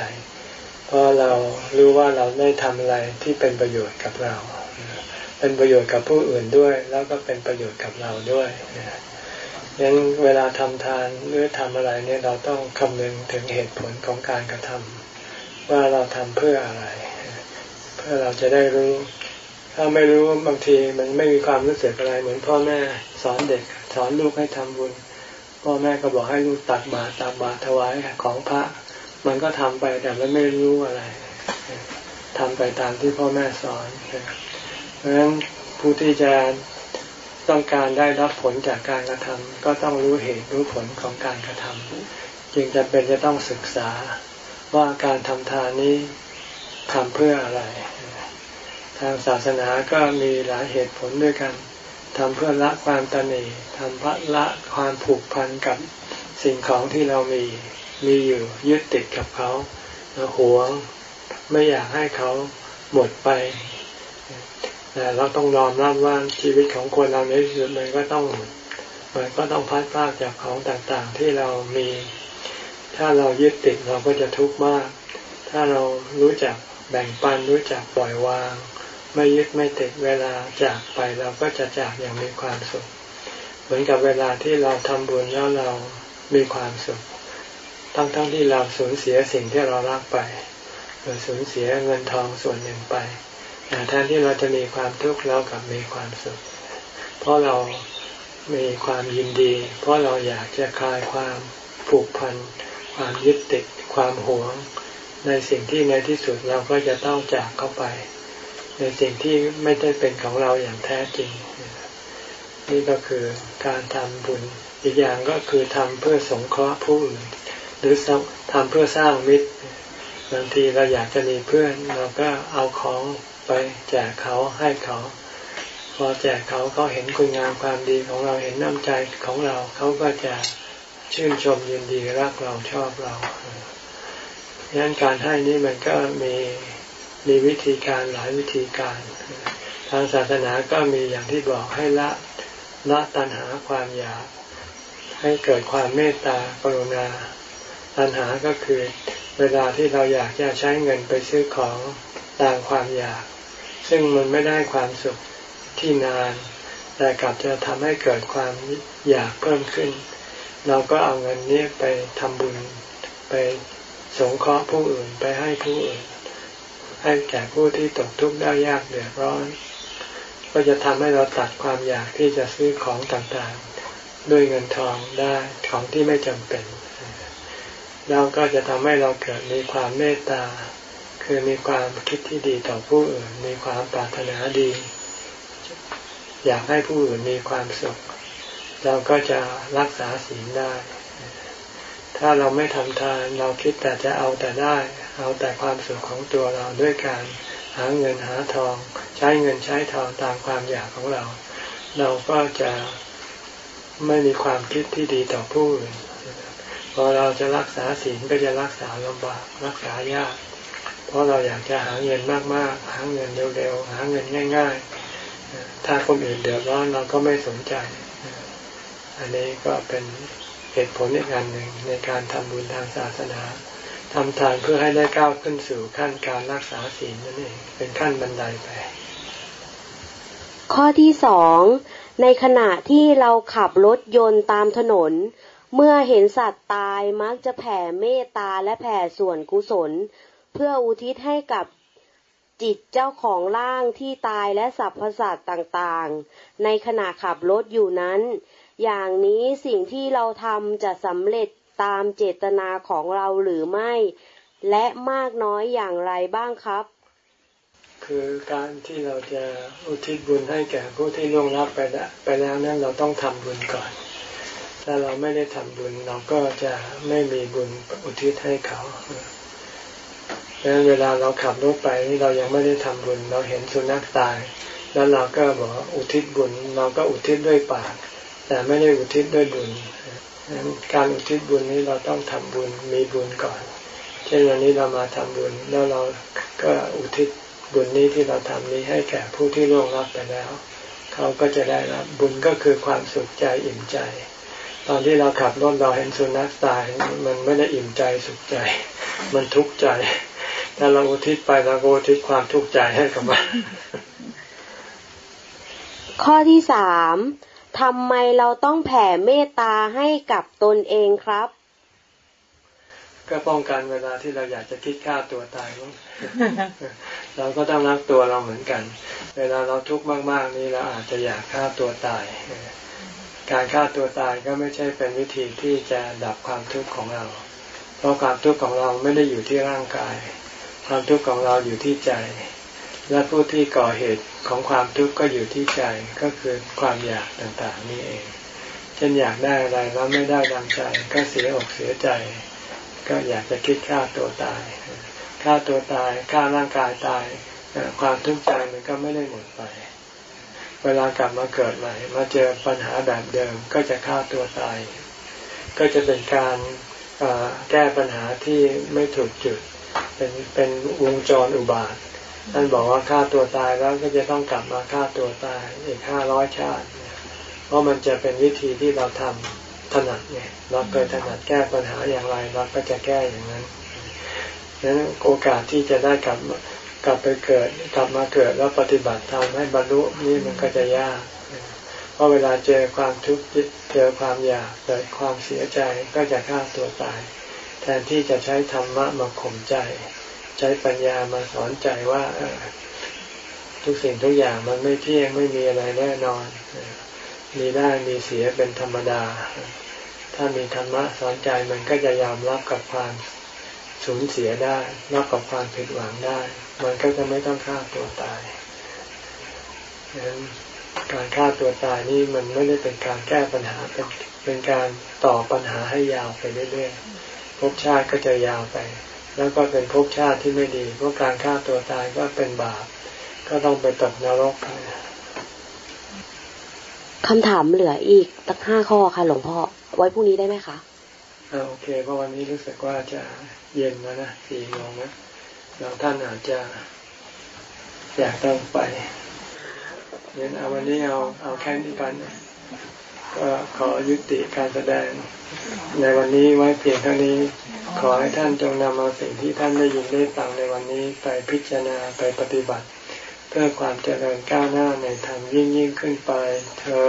เพราะเรารู้ว่าเราได้ทำอะไรที่เป็นประโยชน์กับเรา เป็นประโยชน์กับผู้อื่นด้วย แล้วก็เป็นประโยชน์กับเราด้วยงั้นเวลาทำทานหรือทำอะไรเนี่ยเราต้องคำนึงถึงเหตุผลของการกระทำว่าเราทำเพื่ออะไร เพื่อเราจะได้รู้ ถ้าไม่รู้บางทีมันไม่มีความรู้สึกอะไร เหมือนพ่อแม่สอนเด็ก สอนลูกให้ทำบุญ พ่อแม่ก็บอกให้ลูกตักบาตรตักบาตรถวายของพระ มันก็ทำไปแต่มันไม่รู้อะไรทำไปตามที่พ่อแม่สอนเพราะฉะนั้นผู้ที่จะต้องการได้รับผลจากการกระทำก็ต้องรู้เหตุรู้ผลของการกระทำจึงจะเป็นจะต้องศึกษาว่าการทำทานนี้ทำเพื่ออะไร ทางศาสนาก็มีหลายเหตุผลด้วยกันทำเพื่อละความตนีทำเพื่อละความผูกพันกับสิ่งของที่เรามีมีอยู่ยึดติดกับเขาหวงไม่อยากให้เขาหมดไปแต่เราต้องยอมรับว่าชีวิตของคนเราในที่สุดมันก็ต้องมันก็ต้องพัดพลาดจากของต่างๆที่เรามี ถ้าเรายึดติดเราก็จะทุกข์มาก ถ้าเรารู้จักแบ่งปันรู้จักปล่อยวาง ไม่ยึดไม่ติดเวลาจากไปเราก็จะจากอย่างมีความสุข เหมือนกับเวลาที่เราทำบุญแล้วเรามีความสุข ทั้งๆทที่เราสูญเสียสิ่งที่เรารักไปเราสูญเสียเงินทองส่วนหนึ่งไปแต่แทนที่เราจะมีความทุกข์เรากลับมีความสุข เพราะเรามีความยินดี เพราะเราอยากจะคลายความผูกพัน ความยึดติด ความหวง ในสิ่งที่ในที่สุดเราก็จะต้องจากเข้าไป ในสิ่งที่ไม่ได้เป็นของเราอย่างแท้จริง นี่ก็คือการทำบุญ อีกอย่างก็คือทำเพื่อสงเคราะห์ผู้อื่น หรือทำเพื่อสร้างมิตร บางทีเราอยากจะมีเพื่อนเราก็เอาของไปแจกเขาให้เขา พอแจกเขาเขาเห็นคุณงามความดีของเราเห็นน้ำใจของเราเขาก็จะชื่นชมยินดีรักเราชอบเราดังนั้นการให้นี่มันก็มี มีวิธีการหลายวิธีการ ทางศาสนาก็มีอย่างที่บอกให้ละละตัณหาความอยาก ให้เกิดความเมตตากรุณา ตัณหาก็คือเวลาที่เราอยากจะใช้เงินไปซื้อของตามความอยาก ซึ่งมันไม่ได้ความสุขที่นาน แต่กลับจะทำให้เกิดความอยากเพิ่มขึ้น เราก็เอาเงินนี้ไปทำบุญไปสงเคราะห์ผู้อื่นไปให้ผู้อื่น ให้แก่ผู้ที่ตกทุกข์ได้ยากเดือดร้อน ก็จะทำให้เราตัดความอยากที่จะซื้อของต่างๆ ด้วยเงินทองได้ของที่ไม่จำเป็นเราก็จะทำให้เราเกิดมีความเมตตา คือมีความคิดที่ดีต่อผู้อื่น มีความปรารถนาดี อยากให้ผู้อื่นมีความสุข เราก็จะรักษาศีลได้ ถ้าเราไม่ทำทานเราคิดแต่จะเอาแต่ได้ เอาแต่ความสุขของตัวเราด้วยการหาเงินหาทอง ใช้เงินใช้ทองตามความอยากของเรา เราก็จะไม่มีความคิดที่ดีต่อผู้อื่นพอเราจะรักษาศีลก็จะรักษาลำบากรักษายาก เพราะเราอยากจะหาเงินมากๆ หาเงินเร็วๆหาเงินง่าย ๆ ถ้าคนอื่นเดือดร้อนเราก็ไม่สนใจ อันนี้ก็เป็นเหตุผลอีกอันหนึ่งในการทำบุญทางศาสนา ทำทานเพื่อให้ได้ก้าวขึ้นสู่ขั้นการรักษาศีลนั่นเองเป็นขั้นบันไดไป ข้อที่สองในขณะที่เราขับรถยนต์ตามถนน เมื่อเห็นสัตว์ตายมักจะแผ่เมตตาและแผ่ส่วนกุศล เพื่ออุทิศให้กับจิตเจ้าของร่างที่ตายและสรรพสัตว์ต่างๆ ในขณะขับรถอยู่นั้น อย่างนี้สิ่งที่เราทำจะสำเร็จ ตามเจตนาของเราหรือไม่ และมากน้อยอย่างไรบ้างครับ คือการที่เราจะอุทิศบุญให้แก่ผู้ที่ล่วงลับไปแล้วไปแล้วนั้นเราต้องทำบุญก่อน ถ้าเราไม่ได้ทำบุญเราก็จะไม่มีบุญอุทิศให้เขาดังนั้นเวลาเราขับรถไปนี่เรายังไม่ได้ทำบุญ เราเห็นสุนัขตาย แล้วเราก็บอกอุทิศบุญ เราก็อุทิศด้วยปาก แต่ไม่ได้อุทิศด้วยบุญ การอุทิศบุญนี้เราต้องทำบุญมีบุญก่อน เช่นวันนี้เรามาทำบุญแล้วเราก็อุทิศบุญนี้ที่เราทำนี้ให้แก่ผู้ที่ล่วงลับไปแล้ว เขาก็จะได้รับบุญก็คือความสุขใจอิ่มใจ ตอนที่เราขับรถเราเห็นสุนัขตายมันไม่ได้อิ่มใจสุขใจ มันทุกข์ใจถ้าเราอุทิศไปเราก็อุทิศความทุกข์ใจให้กับมันข้อที่สาม ทำไมเราต้องแผ่เมตตาให้กับตนเองครับ ก็ป้องกันเวลาที่เราอยากจะคิดฆ่าตัวตายเราก็ต้องรักตัวเราเหมือนกัน เวลาเราทุกข์มาก ๆ นี่เราอาจจะอยากฆ่าตัวตาย การฆ่าตัวตายก็ไม่ใช่เป็นวิธีที่จะดับความทุกข์ของเรา เพราะความทุกข์ของเราไม่ได้อยู่ที่ร่างกาย ความทุกข์ของเราอยู่ที่ใจ และผู้ที่ก่อเหตุของความทุกข์ก็อยู่ที่ใจก็คือความอยากต่างๆนี่เองเช่นอยากได้อะไรแล้วไม่ได้ดังใจก็เสียอกเสียใจ ก็อยากจะคิดฆ่าตัวตายฆ่าตัวตายฆ่าร่างกายตาย ความทุกข์ใจมันก็ไม่ได้หมดไป เวลากลับมาเกิดใหม่ มาเจอปัญหาแบบเดิมก็จะฆ่าตัวตาย ก็จะเป็นการแก้ปัญหาที่ไม่ถูกจุด เป็นเป็นวงจรอุบาท ท่านบอกว่าฆ่าตัวตายแล้วก็จะต้องกลับมาฆ่าตัวตายอีกห้าร้อยชาติ เพราะมันจะเป็นวิธีที่เราทำถนัดไงเราเคยถนัดแก้ปัญหาอย่างไรเราก็จะแก้อย่างนั้นดังนั้นโอกาสที่จะได้กลับกลับไปเกิด กลับมาเกิดแล้วปฏิบัติทำให้บรรลุนี่มันก็จะยากเพราะเวลาเจอความทุกข์เจอความอยากเกิดความเสียใจก็จะฆ่าตัวตาย แทนที่จะใช้ธรรมะมาข่มใจ ใช้ปัญญามาสอนใจว่าทุกสิ่งทุกอย่างมันไม่เที่ยงไม่มีอะไรแน่นอน มีได้มีเสียเป็นธรรมดา ถ้ามีธรรมะสอนใจมันก็จะยอมรับกับความสูญเสียได้รับกับความผิดหวังได้ มันก็จะไม่ต้องฆ่าตัวตายดังนั้นการฆ่าตัวตายนี่มันไม่ได้เป็นการแก้ปัญหาเป็นเป็นการต่อปัญหาให้ยาวไปเรื่อยๆภพชาติก็จะยาวไป แล้วก็เป็นภพชาติที่ไม่ดีเพราะการฆ่าตัวตายก็เป็นบาป ก็ต้องไปตกนรกคำถามเหลืออีกตั้งห้าข้อค่ะ หลวงพ่อ ไว้พรุ่งนี้ได้ไหมคะโอเคเพราะวันนี้รู้สึกว่าจะเย็นแล้วนะสี่โมงนะบางท่านอาจจะอยากต้องไปเย็นเอาวันนี้เอาเอาแค่นี้กันก็ขอยุติการแสดงในวันนี้ไว้เพียงเท่านี้ ขอให้ท่านจงนำเอาสิ่งที่ท่านได้ยินได้ฟังในวันนี้ไปพิจารณาไปปฏิบัติ เพื่อความเจริญก้าวหน้าในธรรมยิ่งยิ่งขึ้นไปเธอ